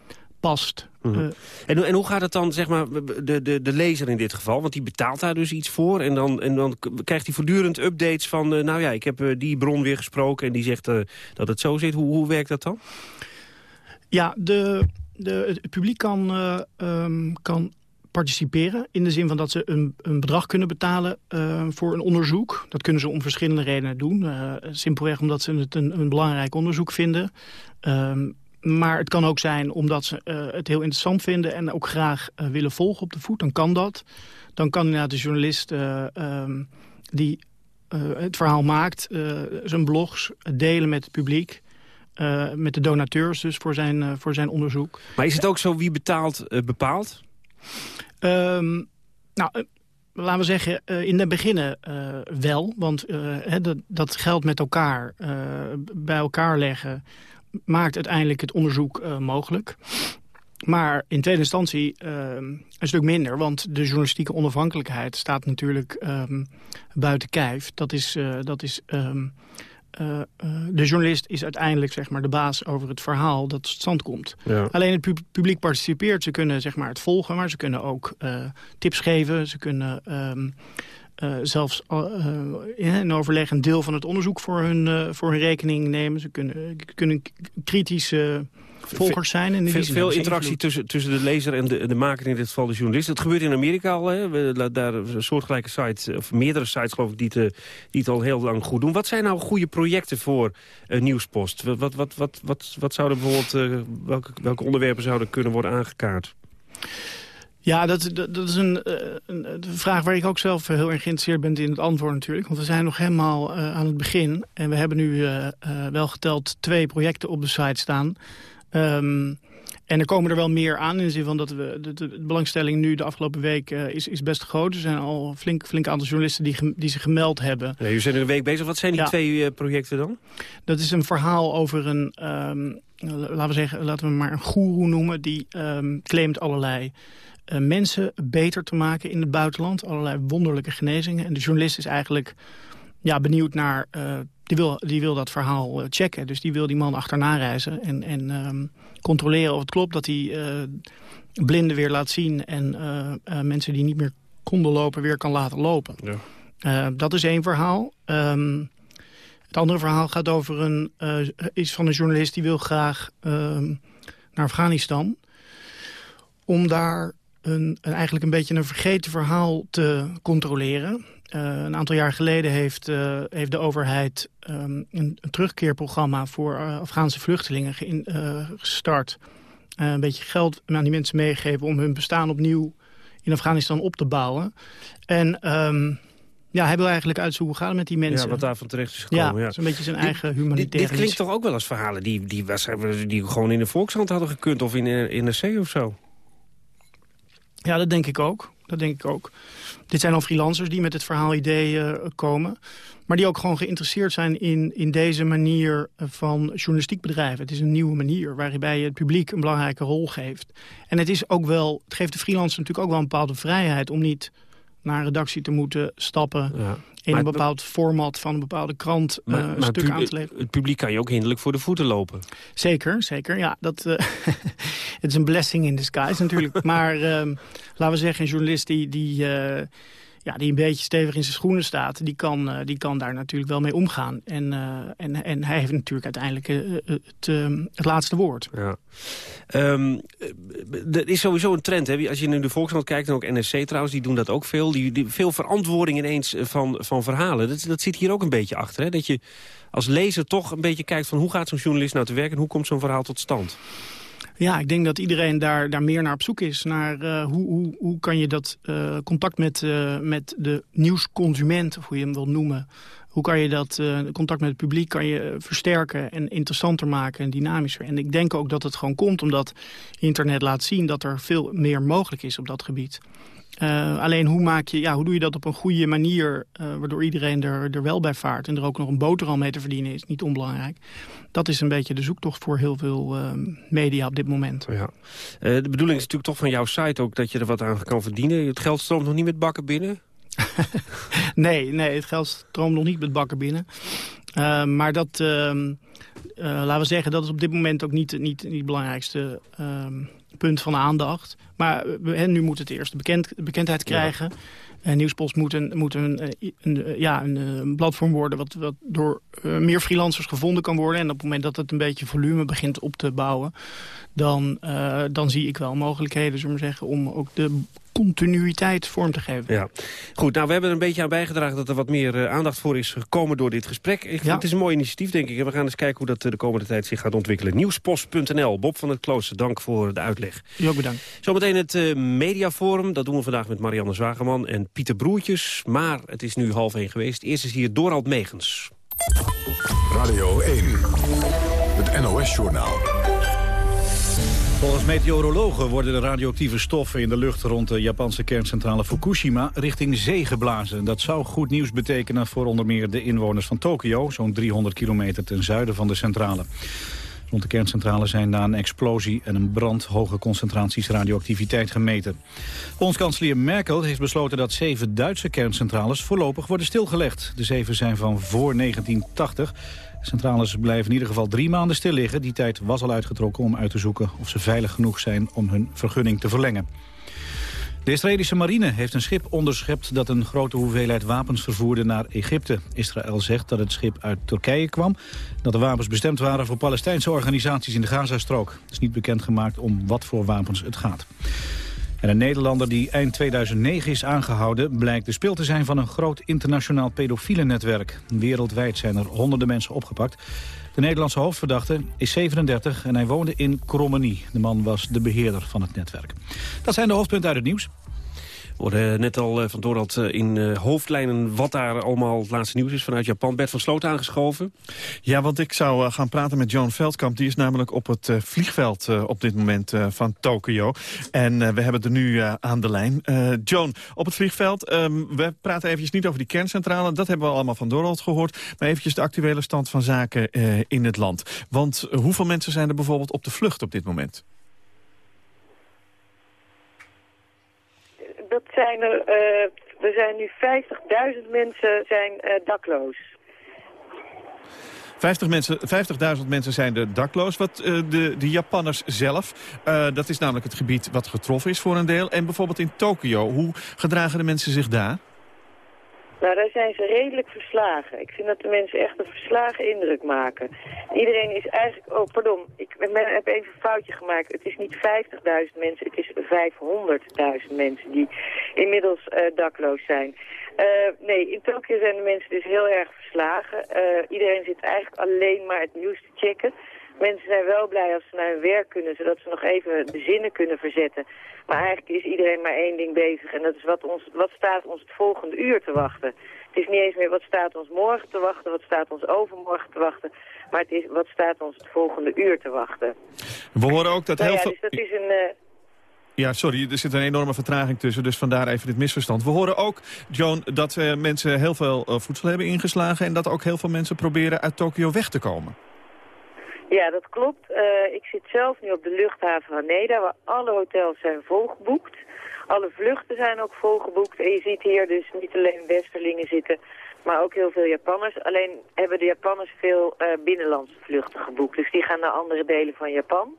past. Mm -hmm. uh, en, en, hoe gaat het dan, zeg maar, de, de, de lezer in dit geval? Want die betaalt daar dus iets voor. En dan, en dan krijgt hij voortdurend updates van... Uh, nou ja, ik heb uh, die bron weer gesproken en die zegt dat het zo zit. Hoe, hoe werkt dat dan? Ja, de, de, het publiek kan, um, kan participeren. In de zin van dat ze een, een bedrag kunnen betalen voor een onderzoek. Dat kunnen ze om verschillende redenen doen. simpelweg omdat ze het een, een belangrijk onderzoek vinden. Um, maar het kan ook zijn omdat ze uh, het heel interessant vinden... en ook graag uh, willen volgen op de voet. Dan kan dat. Dan kan inderdaad de journalist uh, um, die het verhaal maakt... zijn blogs delen met het publiek. met de donateurs dus voor zijn, voor zijn onderzoek. Maar is het ook zo wie betaalt bepaalt? Um, nou, laten we zeggen, in het beginnen uh, wel. Want uh, dat, dat geld met elkaar bij elkaar leggen maakt uiteindelijk het onderzoek uh, mogelijk. Maar in tweede instantie uh, een stuk minder, want de journalistieke onafhankelijkheid staat natuurlijk um, buiten kijf. Dat is, uh, dat is um, uh, de journalist is uiteindelijk zeg maar, de baas over het verhaal dat tot stand komt. Ja. Alleen het pub publiek participeert, ze kunnen zeg maar, het volgen, maar ze kunnen ook tips geven. Ze kunnen um, uh, zelfs uh, in overleg een deel van het onderzoek voor hun, uh, voor hun rekening nemen. Ze kunnen, kunnen kritische volgers zijn. En veel, veel interactie tussen, tussen de lezer en de, de maker, in dit geval de journalist. Dat gebeurt in Amerika al. Hè? We, daar een soortgelijke sites, of meerdere sites geloof ik, die het, die het al heel lang goed doen. Wat zijn nou goede projecten voor Nieuwspost? Wat, wat, wat, wat, wat, wat zouden bijvoorbeeld, welke, welke onderwerpen zouden kunnen worden aangekaart? Ja, dat, dat, dat is een, een, een, vraag waar ik ook zelf heel erg geïnteresseerd ben in het antwoord natuurlijk. Want we zijn nog helemaal uh, aan het begin. En we hebben nu uh, uh, wel geteld twee projecten op de site staan. Um, en er komen er wel meer aan in de zin van dat we de, de, de belangstelling nu de afgelopen week is, is best groot. Er zijn al een flink, flink aantal journalisten die, die zich gemeld hebben. Ja, jullie zijn er een week bezig. Wat zijn die ja. twee projecten dan? Dat is een verhaal over een, um, laten we zeggen, laten we maar een goeroe noemen. Die um, claimt allerlei mensen beter te maken in het buitenland. Allerlei wonderlijke genezingen. En de journalist is eigenlijk ja, benieuwd naar... Uh, die, wil, die wil dat verhaal uh, checken. Dus die wil die man achterna reizen. En, en um, controleren of het klopt dat hij blinden weer laat zien. En mensen die niet meer konden lopen weer kan laten lopen. Ja. dat is één verhaal. Um, het andere verhaal gaat over een, is van een journalist die wil graag um, naar Afghanistan. Om daar een, een, eigenlijk een beetje een vergeten verhaal te controleren. Uh, een aantal jaar geleden heeft, uh, heeft de overheid um, een, een, terugkeerprogramma voor uh, Afghaanse vluchtelingen gestart. een beetje geld aan die mensen meegegeven om hun bestaan opnieuw in Afghanistan op te bouwen. En um, ja, hij wil eigenlijk uitzoeken hoe gaat het met die mensen. Ja, wat daarvan terecht is gekomen. Ja, ja. is een beetje zijn eigen humanitaire... Dit, dit klinkt toch ook wel als verhalen die, die, die, die gewoon in de Volkshand hadden gekund... of in, in de C of zo? Ja, dat denk ik ook. Dat denk ik ook. Dit zijn al freelancers die met het verhaalidee uh, komen. Maar die ook gewoon geïnteresseerd zijn in, in deze manier van journalistiek bedrijven. Het is een nieuwe manier waarbij je het publiek een belangrijke rol geeft. En het, is ook wel, het geeft de freelancer natuurlijk ook wel een bepaalde vrijheid... om niet naar redactie te moeten stappen... Ja. In een bepaald format van een bepaalde krant Maar, eh, een maar stuk aan te leveren. het publiek kan je ook hinderlijk voor de voeten lopen. Zeker, zeker. Ja, dat, eh, het is een blessing in disguise natuurlijk. maar ehm, laten we zeggen, een journalist die, die, eh, ja, die een beetje stevig in zijn schoenen staat... die kan, eh, die kan daar natuurlijk wel mee omgaan. En, eh, en, en hij heeft natuurlijk uiteindelijk eh, het, ehm, het laatste woord. Ja. Eh, er is sowieso een trend. Hè? Als je nu de Volkskrant kijkt, en ook NSC trouwens, die doen dat ook veel. Die, die, veel verantwoording ineens van, van verhalen. Dat, dat zit hier ook een beetje achter. Hè? Dat je als lezer toch een beetje kijkt van hoe gaat zo'n journalist nou te werken... en hoe komt zo'n verhaal tot stand? Ja, ik denk dat iedereen daar, daar meer naar op zoek is. Naar eh, hoe, hoe, hoe kan je dat eh, contact met, eh, met de nieuwsconsument, of hoe je hem wil noemen... Hoe kan je dat contact met het publiek kan je versterken en interessanter maken en dynamischer? En ik denk ook dat het gewoon komt omdat internet laat zien dat er veel meer mogelijk is op dat gebied. Eh, alleen hoe, maak je, ja, hoe doe je dat op een goede manier... eh, waardoor iedereen er, er wel bij vaart... en er ook nog een boterham mee te verdienen is niet onbelangrijk. Dat is een beetje de zoektocht voor heel veel eh, media op dit moment. Ja. Eh, de bedoeling is natuurlijk toch van jouw site ook dat je er wat aan kan verdienen. Het geld stroomt nog niet met bakken binnen. Nee, nee, het geld stroomt nog niet met bakken binnen. Maar dat, ehm, eh, laten we zeggen, dat is op dit moment ook niet, niet, niet het belangrijkste ehm, punt van aandacht. Maar en nu moet het eerst bekend, bekendheid krijgen. En Nieuwspost moet een, moet een, eh, een, eh, ja, een, eh, een platform worden wat, wat door eh, meer freelancers gevonden kan worden. En op het moment dat het een beetje volume begint op te bouwen, dan, eh, dan zie ik wel mogelijkheden, zullen we maar zeggen, om ook de continuïteit vorm te geven. Ja. Goed, nou, we hebben er een beetje aan bijgedragen dat er wat meer eh, aandacht voor is gekomen door dit gesprek. Ik vind, Ja. Het is een mooi initiatief, denk ik. En we gaan eens kijken hoe dat eh, de komende tijd zich gaat ontwikkelen. Nieuwspost.nl. Bob van het Klooster, dank voor de uitleg. Ook bedankt. Zometeen het eh, mediaforum. Dat doen we vandaag met Marianne Zwageman en Pieter Broertjes. Maar het is nu half één geweest. Eerst is hier Dorald Megens. Radio 1, het NOS-journaal. Volgens meteorologen worden de radioactieve stoffen in de lucht rond de Japanse kerncentrale Fukushima richting zee geblazen. Dat zou goed nieuws betekenen voor onder meer de inwoners van Tokio, zo'n 300 kilometer ten zuiden van de centrale. Rond de kerncentrale zijn na een explosie en een brand hoge concentraties radioactiviteit gemeten. Bondskanselier Merkel heeft besloten dat zeven Duitse kerncentrales voorlopig worden stilgelegd. De zeven zijn van voor 1980. Centrales blijven in ieder geval drie maanden stil liggen. Die tijd was al uitgetrokken om uit te zoeken of ze veilig genoeg zijn om hun vergunning te verlengen. De Israëlische marine heeft een schip onderschept dat een grote hoeveelheid wapens vervoerde naar Egypte. Israël zegt dat het schip uit Turkije kwam, dat de wapens bestemd waren voor Palestijnse organisaties in de Gazastrook. Het is niet bekendgemaakt om wat voor wapens het gaat. En een Nederlander die eind 2009 is aangehouden... blijkt de speel te zijn van een groot internationaal pedofiele netwerk. Wereldwijd zijn er honderden mensen opgepakt. De Nederlandse hoofdverdachte is 37 en hij woonde in Krommenie. De man was de beheerder van het netwerk. Dat zijn de hoofdpunten uit het nieuws. We hoorden net al eh, van Dorald eh, in eh, hoofdlijnen wat daar allemaal het laatste nieuws is vanuit Japan. Bert van Sloot aangeschoven. Ja, want ik zou eh, gaan praten met Joan Veldkamp. Die is namelijk op het eh, vliegveld eh, op dit moment eh, van Tokio. En eh, we hebben er nu eh, aan de lijn. Eh Joan, op het vliegveld. ehm, we praten eventjes niet over die kerncentrale. Dat hebben we allemaal van Dorald gehoord. Maar eventjes de actuele stand van zaken eh, in het land. Want eh, hoeveel mensen zijn er bijvoorbeeld op de vlucht op dit moment? Dat zijn er, eh, er zijn nu 50.000 mensen zijn eh, dakloos. 50 mensen, 50.000 mensen zijn er dakloos. Wat eh, de, de Japanners zelf, dat is namelijk het gebied wat getroffen is voor een deel. En bijvoorbeeld in Tokio, hoe gedragen de mensen zich daar? Nou, daar zijn ze redelijk verslagen. Ik vind dat de mensen echt een verslagen indruk maken. Iedereen is eigenlijk... Oh, pardon. Ik heb even een foutje gemaakt. Het is niet 50.000 mensen, het is 500.000 mensen die inmiddels eh, dakloos zijn. Eh, nee, in Tokio zijn de mensen dus heel erg verslagen. Eh, iedereen zit eigenlijk alleen maar het nieuws te checken. Mensen zijn wel blij als ze naar hun werk kunnen, zodat ze nog even de zinnen kunnen verzetten. Maar eigenlijk is iedereen maar één ding bezig en dat is wat, ons, wat staat ons het volgende uur te wachten. Het is niet eens meer wat staat ons morgen te wachten, wat staat ons overmorgen te wachten. Maar het is wat staat ons het volgende uur te wachten. We horen ook dat Nou heel ja, veel... dus dat is een... eh, Ja, sorry, er zit een enorme vertraging tussen, dus vandaar even dit misverstand. We horen ook, Joan, dat eh, mensen heel veel eh, voedsel hebben ingeslagen... en dat ook heel veel mensen proberen uit Tokio weg te komen. Ja, dat klopt. Eh, ik zit zelf nu op de luchthaven Haneda, waar alle hotels zijn volgeboekt. Alle vluchten zijn ook volgeboekt. En je ziet hier dus niet alleen Westerlingen zitten, maar ook heel veel Japanners. Alleen hebben de Japanners veel uh, binnenlandse vluchten geboekt. Dus die gaan naar andere delen van Japan.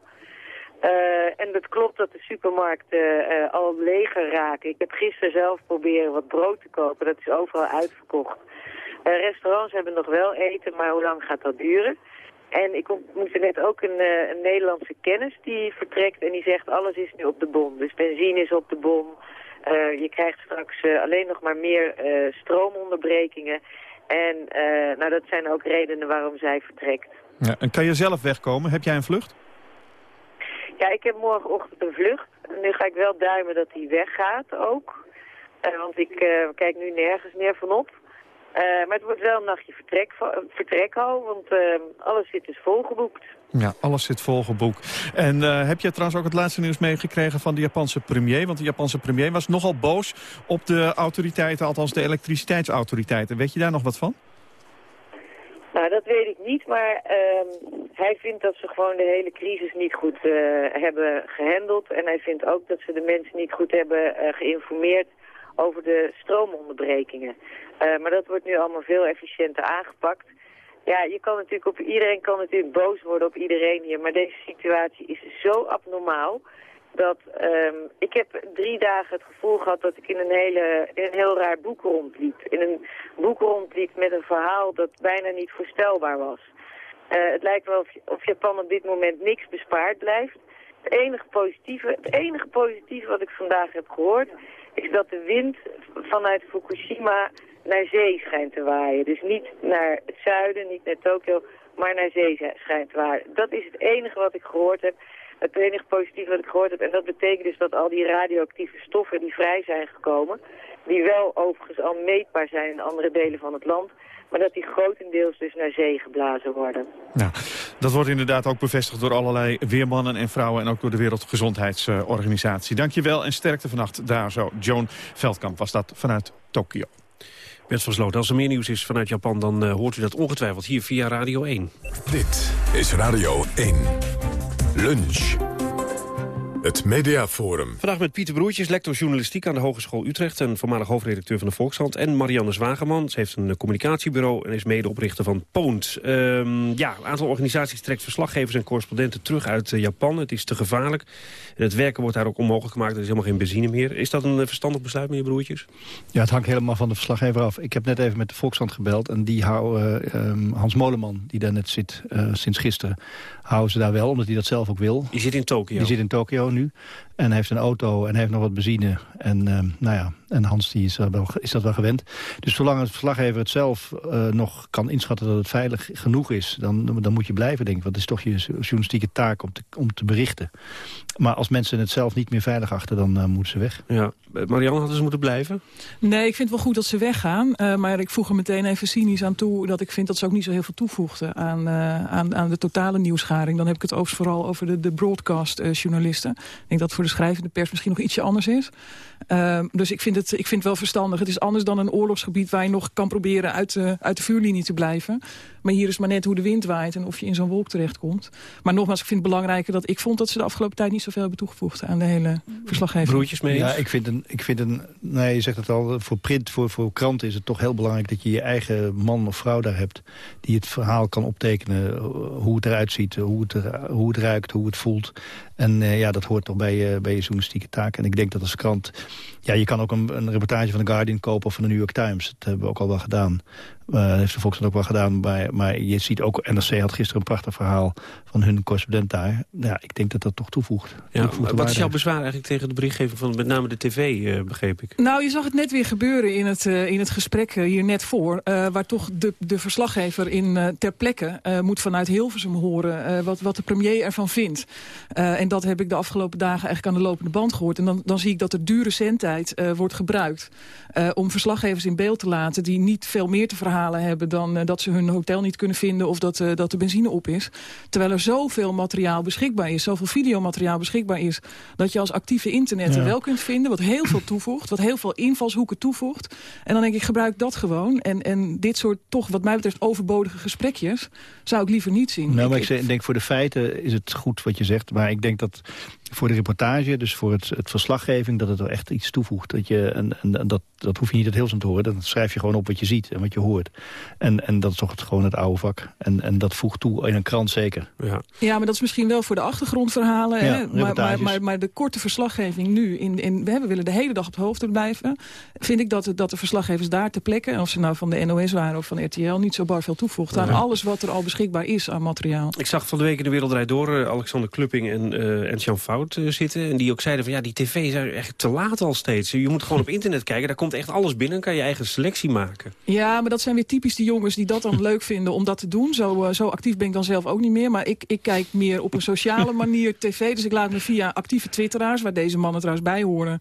Uh, en het klopt dat de supermarkten al leger raken. Ik heb gisteren zelf proberen wat brood te kopen. Dat is overal uitverkocht. Restaurants hebben nog wel eten, maar hoe lang gaat dat duren? En ik ontmoette net ook een, een, Nederlandse kennis die vertrekt en die zegt alles is nu op de bon. Dus benzine is op de bon. je krijgt straks alleen nog maar meer stroomonderbrekingen. En nou, dat zijn ook redenen waarom zij vertrekt. Ja, en kan je zelf wegkomen? Heb jij een vlucht? Ja, ik heb morgenochtend een vlucht. Nu ga ik wel duimen dat hij weggaat ook. Want ik kijk nu nergens meer vanop. Uh, maar het wordt wel een nachtje vertrek, vertrek al, want alles zit dus volgeboekt. Ja, alles zit volgeboekt. En heb je trouwens ook het laatste nieuws meegekregen van de Japanse premier? Want de Japanse premier was nogal boos op de autoriteiten, althans de elektriciteitsautoriteiten. Weet je daar nog wat van? Nou, dat weet ik niet, maar uh, hij vindt dat ze gewoon de hele crisis niet goed hebben gehandeld. En hij vindt ook dat ze de mensen niet goed hebben geïnformeerd over de stroomonderbrekingen. Uh, maar dat wordt nu allemaal veel efficiënter aangepakt. Ja, je kan natuurlijk op, iedereen kan natuurlijk boos worden op iedereen hier, maar deze situatie is zo abnormaal dat um, ik heb drie dagen het gevoel gehad dat ik in een, hele, in een heel raar boek rondliep. In een boek rondliep met een verhaal dat bijna niet voorstelbaar was. Uh, het lijkt wel of, of Japan op dit moment niks bespaard blijft. Het enige, positieve, het enige positieve wat ik vandaag heb gehoord is dat de wind vanuit Fukushima naar zee schijnt te waaien. Dus niet naar het zuiden, niet naar Tokio, maar naar zee schijnt te waaien. Dat is het enige wat ik gehoord heb het enige positieve wat ik gehoord heb. En dat betekent dus dat al die radioactieve stoffen die vrij zijn gekomen... die wel overigens al meetbaar zijn in andere delen van het land... maar dat die grotendeels dus naar zee geblazen worden. Ja, dat wordt inderdaad ook bevestigd door allerlei weermannen en vrouwen... en ook door de Wereldgezondheidsorganisatie. Dankjewel en sterkte vannacht daar zo. Joan Veldkamp was dat vanuit Tokio. Bert van Sloot, als er meer nieuws is vanuit Japan... dan uh, hoort u dat ongetwijfeld hier via Radio 1. Dit is Radio 1. Lunch. Het Mediaforum. Vandaag met Pieter Broertjes, lector journalistiek aan de Hogeschool Utrecht... en voormalig hoofdredacteur van de Volkshand. En Marianne Zwageman, ze heeft een communicatiebureau... en is medeoprichter van Poont. Um, ja, een aantal organisaties trekt verslaggevers en correspondenten terug uit uh, Japan. Het is te gevaarlijk. En het werken wordt daar ook onmogelijk gemaakt. Er is helemaal geen benzine meer. Is dat een uh, verstandig besluit, meneer Broertjes? Ja, het hangt helemaal van de verslaggever af. Ik heb net even met de Volkshand gebeld... en die houden uh, um, Hans Moleman, die daar net zit sinds gisteren... houden ze daar wel, omdat hij dat zelf ook wil. Die zit in Tokio? Die zit in Tokio nu. En heeft een auto en heeft nog wat benzine. En, uh, nou ja, en Hans die is, wel, is dat wel gewend. Dus zolang het verslaggever het zelf uh, nog kan inschatten dat het veilig genoeg is... Dan, dan moet je blijven, denk ik. Want het is toch je journalistieke taak om te, om te berichten. Maar als mensen het zelf niet meer veilig achten, dan uh, moeten ze weg. Ja. Marianne, hadden ze moeten blijven? Nee, ik vind het wel goed dat ze weggaan. maar ik voeg er meteen even cynisch aan toe... dat ik vind dat ze ook niet zo heel veel toevoegden aan, aan, aan de totale nieuwsgaring. Dan heb ik het overigens vooral over de, de broadcast-journalisten. ik denk dat voor de schrijvende pers misschien nog ietsje anders is. Uh, dus ik vind, het, ik vind het wel verstandig. Het is anders dan een oorlogsgebied waar je nog kan proberen uit de, uit de vuurlinie te blijven. Maar hier is maar net hoe de wind waait en of je in zo'n wolk terechtkomt. Maar nogmaals, ik vind het belangrijker dat ik vond dat ze de afgelopen tijd niet zoveel hebben toegevoegd aan de hele verslaggeving. Broertjes mee? Ja, ik vind, een, ik vind een, nee, je zegt het al, voor print, voor, voor kranten is het toch heel belangrijk dat je je eigen man of vrouw daar hebt. Die het verhaal kan optekenen, hoe het eruit ziet, hoe het, hoe het ruikt, hoe het voelt. En uh, ja, dat hoort toch bij, uh, bij je journalistieke taak. En ik denk dat als krant... Ja, je kan ook een, een reportage van The Guardian kopen of van de New York Times. Dat hebben we ook al wel gedaan. Uh, heeft de Volkskrant ook wel gedaan. Maar, maar je ziet ook, NRC had gisteren een prachtig verhaal van hun correspondent daar. Ja, ik denk dat dat toch toevoegt. Ja, toevoegt wat is jouw bezwaar eigenlijk tegen de berichtgeving van met name de tv, uh, begreep ik? Nou, je zag het net weer gebeuren in het, uh, in het gesprek hier net voor. waar toch de, de verslaggever in, ter plekke moet vanuit Hilversum horen wat, wat de premier ervan vindt. en dat heb ik de afgelopen dagen eigenlijk aan de lopende band gehoord. En dan, dan zie ik dat er dure zendtijd wordt gebruikt om verslaggevers in beeld te laten die niet veel meer te verhalen hebben... dan uh, dat ze hun hotel niet kunnen vinden of dat, uh, dat de benzine op is. Terwijl er zoveel materiaal beschikbaar is, zoveel videomateriaal beschikbaar is... dat je als actieve internetter ja. wel kunt vinden, wat heel veel toevoegt... wat heel veel invalshoeken toevoegt. En dan denk ik, gebruik dat gewoon. En, en dit soort toch, wat mij betreft, overbodige gesprekjes... zou ik liever niet zien. Nou, maar ik denk voor de feiten is het goed wat je zegt. Maar ik denk dat voor de reportage, dus voor het, het verslaggeving... dat het er echt iets toevoegt. Dat, je, en, en dat, dat hoef je niet het heel te horen. Dan schrijf je gewoon op wat je ziet en wat je hoort. En, en dat is toch het, gewoon het oude vak. En, en dat voegt toe in een krant zeker. Ja. ja, maar dat is misschien wel voor de achtergrondverhalen. Ja, hè? Maar, maar, maar, maar, de korte verslaggeving nu... In, in, we willen de hele dag op de hoogte blijven. Vind ik dat, dat de verslaggevers daar ter plekke... of ze nou van de NOS waren of van RTL... niet zo bar veel toevoegt aan alles wat er al beschikbaar is aan materiaal. Ik zag van de week in de Wereldrijd Door... Eh, Alexander Klupping en, uh, en Jan Fout uh, zitten. En die ook zeiden van ja, die tv is echt te laat al steeds. Je moet gewoon op internet kijken. Daar komt echt alles binnen. kan je eigen selectie maken. Ja, maar dat zijn weer typisch die jongens die dat dan leuk vinden om dat te doen. Zo, zo actief ben ik dan zelf ook niet meer. Maar ik, ik kijk meer op een sociale manier tv. Dus ik laat me via actieve twitteraars, waar deze mannen trouwens bij horen...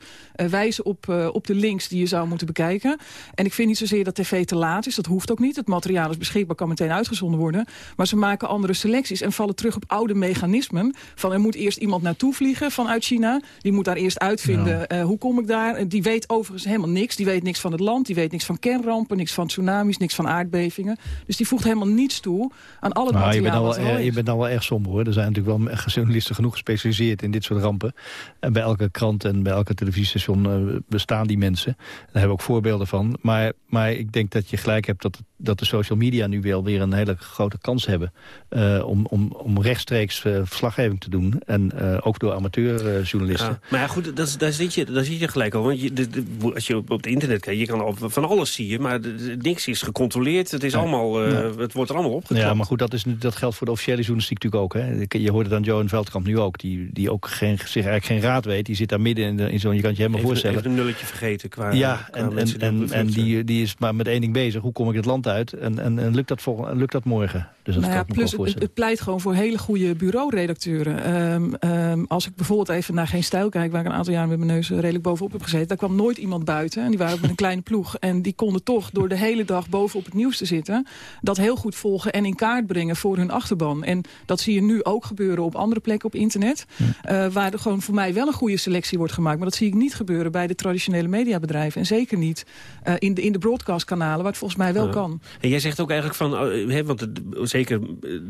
wijzen op, op de links die je zou moeten bekijken. En ik vind niet zozeer dat tv te laat is. Dat hoeft ook niet. Het materiaal is beschikbaar, kan meteen uitgezonden worden. Maar ze maken andere selecties en vallen terug op oude mechanismen. Van er moet eerst iemand naartoe vliegen vanuit China. Die moet daar eerst uitvinden, uh, hoe kom ik daar? Die weet overigens helemaal niks. Die weet niks van het land, die weet niks van kernrampen... niks van tsunamis, niks van aardbevingen. Dus die voegt helemaal niets toe aan al het nou, materiaal je bent, al, je bent nou wel erg somber, hoor. Er zijn natuurlijk wel journalisten genoeg gespecialiseerd in dit soort rampen. En bij elke krant en bij elke televisiestation uh, bestaan die mensen. Daar hebben we ook voorbeelden van. Maar, maar ik denk dat je gelijk hebt dat, dat de social media nu wel weer een hele grote kans hebben... Uh, om, om, om rechtstreeks uh, verslaggeving te doen. En ook door amateurjournalisten. Ja, maar ja, goed, dat, daar, zit je, daar zit je gelijk al. Want je, de, de, als je op, op het internet kijkt, je kan op, van alles zien. Maar de, niks is gecontroleerd. Het, is ja. allemaal, ja. het wordt er allemaal opgeklapt. Ja, maar goed, dat, is, dat geldt voor de officiële journalistiek natuurlijk ook. Hè. Je hoort het aan Johan Veldkamp nu ook. Die, die ook geen, zich eigenlijk geen raad weet. Die zit daar midden in, in zo'n, je kan het je helemaal even, voorstellen. Even een nulletje vergeten qua Ja, qua en, en, en, en die, die is maar met één ding bezig. Hoe kom ik het land uit? En, en, en lukt, dat vol, lukt dat morgen? Dus dat nou ja, plus het, het, pleit gewoon voor hele goede bureauredacteuren. Um, um, als ik bijvoorbeeld even naar Geen Stijl kijk... waar ik een aantal jaar met mijn neus redelijk bovenop heb gezeten... daar kwam nooit iemand buiten. En die waren met een kleine ploeg. En die konden toch door de hele dag bovenop het nieuws te zitten... dat heel goed volgen en in kaart brengen voor hun achterban. En dat zie je nu ook gebeuren op andere plekken op internet. Ja. Uh, waar er gewoon voor mij wel een goede selectie wordt gemaakt. Maar dat zie ik niet gebeuren bij de traditionele mediabedrijven. En zeker niet uh, in de, in de broadcastkanalen, waar het volgens mij wel ja. kan. En jij zegt ook eigenlijk van... He, want het, zeker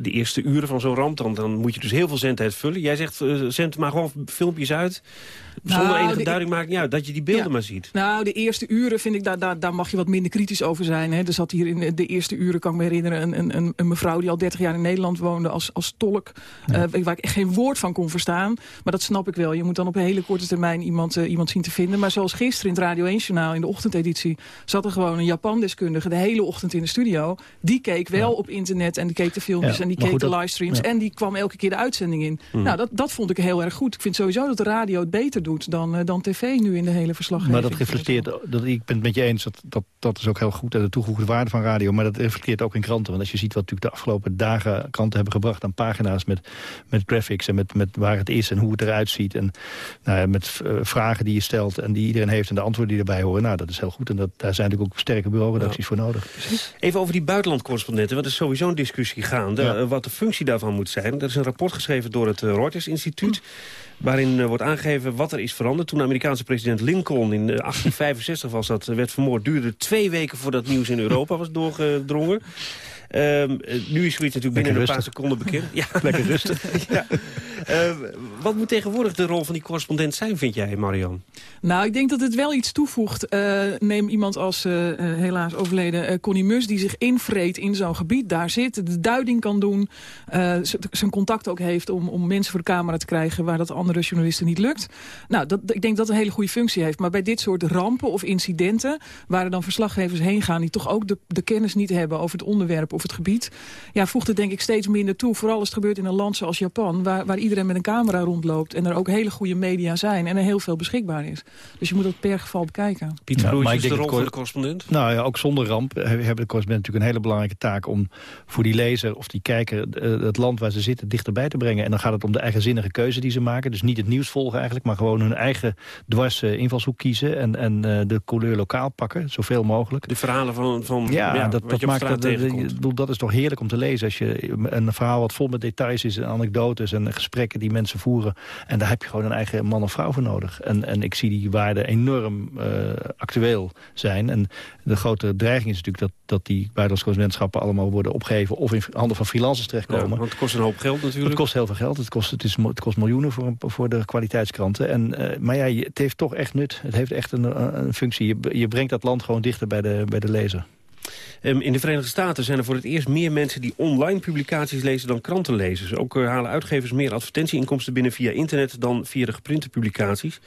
de eerste uren van zo'n ramp... Dan, dan moet je dus heel veel zendtijd vullen. Jij zegt, uh, zend maar gewoon filmpjes uit... Zonder nou, enige de, duiding maakt niet uit, dat je die beelden ja, maar ziet. Nou, de eerste uren vind ik, daar, daar, daar mag je wat minder kritisch over zijn. Hè. Er zat hier in de eerste uren, kan ik me herinneren... een, een, een mevrouw die al 30 jaar in Nederland woonde als, als tolk... Ja. Uh, waar ik echt geen woord van kon verstaan. Maar dat snap ik wel. Je moet dan op een hele korte termijn iemand, uh, iemand zien te vinden. Maar zoals gisteren in het Radio 1-journaal, in de ochtendeditie... zat er gewoon een Japan-deskundige de hele ochtend in de studio. Die keek wel ja. op internet en die keek de filmpjes en die keek goed, de livestreams. En die kwam elke keer de uitzending in. Mm. Nou, dat, dat vond ik heel erg goed. Ik vind sowieso dat de radio het beter doet dan, uh, dan tv nu in de hele verslaggeving. Maar dat reflecteert, dat, ik ben het met je eens, dat, dat, dat is ook heel goed... en de toegevoegde waarde van radio, maar dat reflecteert ook in kranten. Want als je ziet wat natuurlijk de afgelopen dagen kranten hebben gebracht... aan pagina's met, met graphics en met, met waar het is en hoe het eruit ziet... en nou ja, met uh, vragen die je stelt en die iedereen heeft... en de antwoorden die erbij horen, nou, dat is heel goed. En dat, daar zijn natuurlijk ook sterke bureauredacties ja. voor nodig. Even over die buitenlandcorrespondenten, want er is sowieso een discussie gaande... Ja. wat de functie daarvan moet zijn. Er is een rapport geschreven door het Reuters Instituut... waarin uh, wordt aangegeven wat er is veranderd. Toen de Amerikaanse president Lincoln in 1865 was dat, werd vermoord... duurde twee weken voordat nieuws in Europa was doorgedrongen. Um, nu is zoiets natuurlijk binnen een paar seconden bekend. Ja. Lekker rustig. ja. Uh, wat moet tegenwoordig de rol van die correspondent zijn, vind jij, Marian? Nou, ik denk dat het wel iets toevoegt. Uh, neem iemand als uh, helaas overleden Connie Mus... die zich invreet in zo'n gebied, daar zit, de duiding kan doen... zijn contact ook heeft om, om mensen voor de camera te krijgen... waar dat andere journalisten niet lukt. Nou, dat, ik denk dat een hele goede functie heeft. Maar bij dit soort rampen of incidenten... waar er dan verslaggevers heen gaan... die toch ook de, de kennis niet hebben over het onderwerp of het gebied... ja, voegt het denk ik steeds minder toe. Vooral als het gebeurt in een land zoals Japan... waar, waar iedereen met een camera rondloopt... en er ook hele goede media zijn en er heel veel beschikbaar is. Dus je moet dat per geval bekijken. Pieter ja, is de rol van de correspondent? Nou ja, ook zonder ramp hebben de correspondent natuurlijk een hele belangrijke taak... om voor die lezer of die kijker het land waar ze zitten dichterbij te brengen. En dan gaat het om de eigenzinnige keuze die ze maken. Dus niet het nieuws volgen eigenlijk, maar gewoon hun eigen dwars invalshoek kiezen... en, en de couleur lokaal pakken, zoveel mogelijk. De verhalen van, van ja, ja dat, dat maakt dat, de, bedoel, dat is toch heerlijk om te lezen. Als je een verhaal wat vol met details is en anekdotes en gesprekken die mensen voeren. En daar heb je gewoon een eigen man of vrouw voor nodig. En, en ik zie die waarden enorm uh, actueel zijn. En de grote dreiging is natuurlijk dat, dat die buitenlandse correspondentschappen allemaal worden opgegeven of in handen van freelancers terechtkomen. Ja, want het kost een hoop geld natuurlijk. Het kost heel veel geld. Het kost, het is, het kost miljoenen voor, voor de kwaliteitskranten. En, uh, maar ja, het heeft toch echt nut. Het heeft echt een, een functie. Je, je brengt dat land gewoon dichter bij de, bij de lezer. Um, in de Verenigde Staten zijn er voor het eerst meer mensen die online publicaties lezen dan krantenlezers. Ook uh, halen uitgevers meer advertentieinkomsten binnen via internet dan via de geprinte publicaties.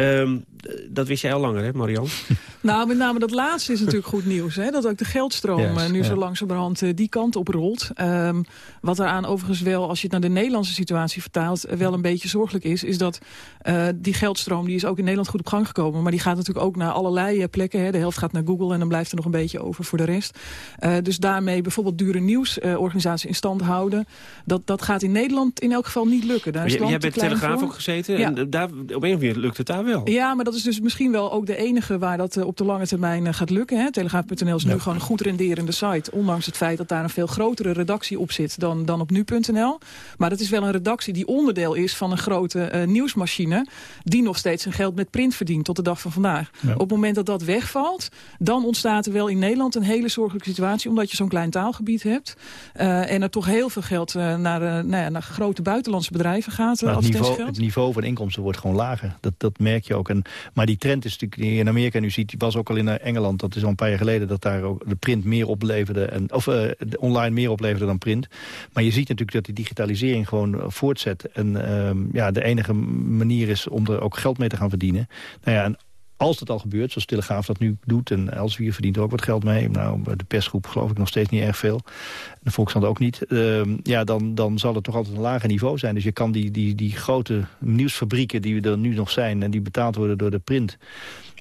Um, dat wist jij al langer, hè, Marianne? Nou, met name dat laatste is natuurlijk goed nieuws. Hè? Dat ook de geldstroom yes, nu ja. zo langzamerhand uh, die kant op rolt. Um, wat eraan overigens wel, als je het naar de Nederlandse situatie vertaalt... Uh, wel een beetje zorgelijk is, is dat uh, die geldstroom... die is ook in Nederland goed op gang gekomen. Maar die gaat natuurlijk ook naar allerlei plekken. Hè? De helft gaat naar Google en dan blijft er nog een beetje over voor de rest. dus daarmee bijvoorbeeld dure nieuwsorganisaties in stand houden... Dat, dat gaat in Nederland in elk geval niet lukken. Daar is jij bent Telegraaf voor. ook gezeten ja. en daar, op een of andere manier lukt het daar wel. Ja, maar dat is dus misschien wel ook de enige waar dat uh, op de lange termijn uh, gaat lukken. Telegraaf.nl is ja. nu gewoon een goed renderende site. Ondanks het feit dat daar een veel grotere redactie op zit dan, dan op nu.nl. Maar dat is wel een redactie die onderdeel is van een grote uh, nieuwsmachine. Die nog steeds zijn geld met print verdient tot de dag van vandaag. Ja. Op het moment dat dat wegvalt, dan ontstaat er wel in Nederland een hele zorgelijke situatie. Omdat je zo'n klein taalgebied hebt. en er toch heel veel geld naar, nou ja, naar grote buitenlandse bedrijven gaat. het, niveau, het niveau van inkomsten wordt gewoon lager. Dat, dat merk je ook. En, maar die trend is natuurlijk in Amerika nu ziet, die was ook al in Engeland, dat is al een paar jaar geleden, dat daar ook de print meer opleverde, en, of uh, online meer opleverde dan print. Maar je ziet natuurlijk dat die digitalisering gewoon voortzet. En uh, ja, de enige manier is om er ook geld mee te gaan verdienen. Nou ja, en als het al gebeurt, zoals Telegraaf dat nu doet... en Elsevier verdient er ook wat geld mee. Nou, de persgroep geloof ik nog steeds niet erg veel. De Volkskrant ook niet. Uh, ja, dan, dan zal het toch altijd een lager niveau zijn. Dus je kan die, die, die grote nieuwsfabrieken die er nu nog zijn... en die betaald worden door de print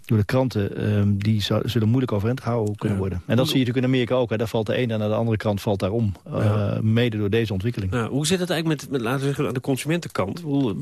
door de kranten, um, die zullen moeilijk overeind gehouden kunnen ja. worden. En dat zie je natuurlijk in Amerika ook. Hè. Daar valt de ene naar de andere kant valt daarom. Ja. Uh, mede door deze ontwikkeling. Ja, hoe zit het eigenlijk met, met, laten we zeggen, aan de consumentenkant? Hoe,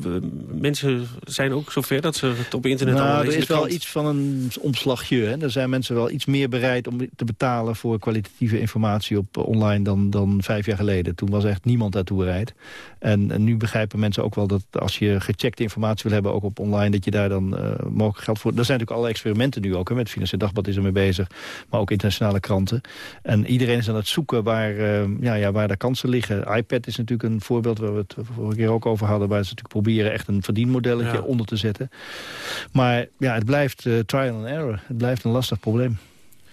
mensen zijn ook zover dat ze het op internet nou, allemaal Er is wel iets van een omslagje. Hè. Er zijn mensen wel iets meer bereid om te betalen... voor kwalitatieve informatie op uh, online dan, dan vijf jaar geleden. Toen was echt niemand daartoe bereid. En, en, nu begrijpen mensen ook wel dat als je gecheckte informatie wil hebben... ook op online, dat je daar dan uh, mogelijk geld voor... Er zijn natuurlijk alle experimenten nu ook. Hè, met Financieel Dagblad is er mee bezig. Maar ook internationale kranten. En iedereen is aan het zoeken waar, uh, ja, ja, waar de kansen liggen. iPad is natuurlijk een voorbeeld waar we het vorige keer ook over hadden. Waar ze natuurlijk proberen echt een verdienmodelletje ja. onder te zetten. Maar ja, het blijft uh, trial and error. Het blijft een lastig probleem.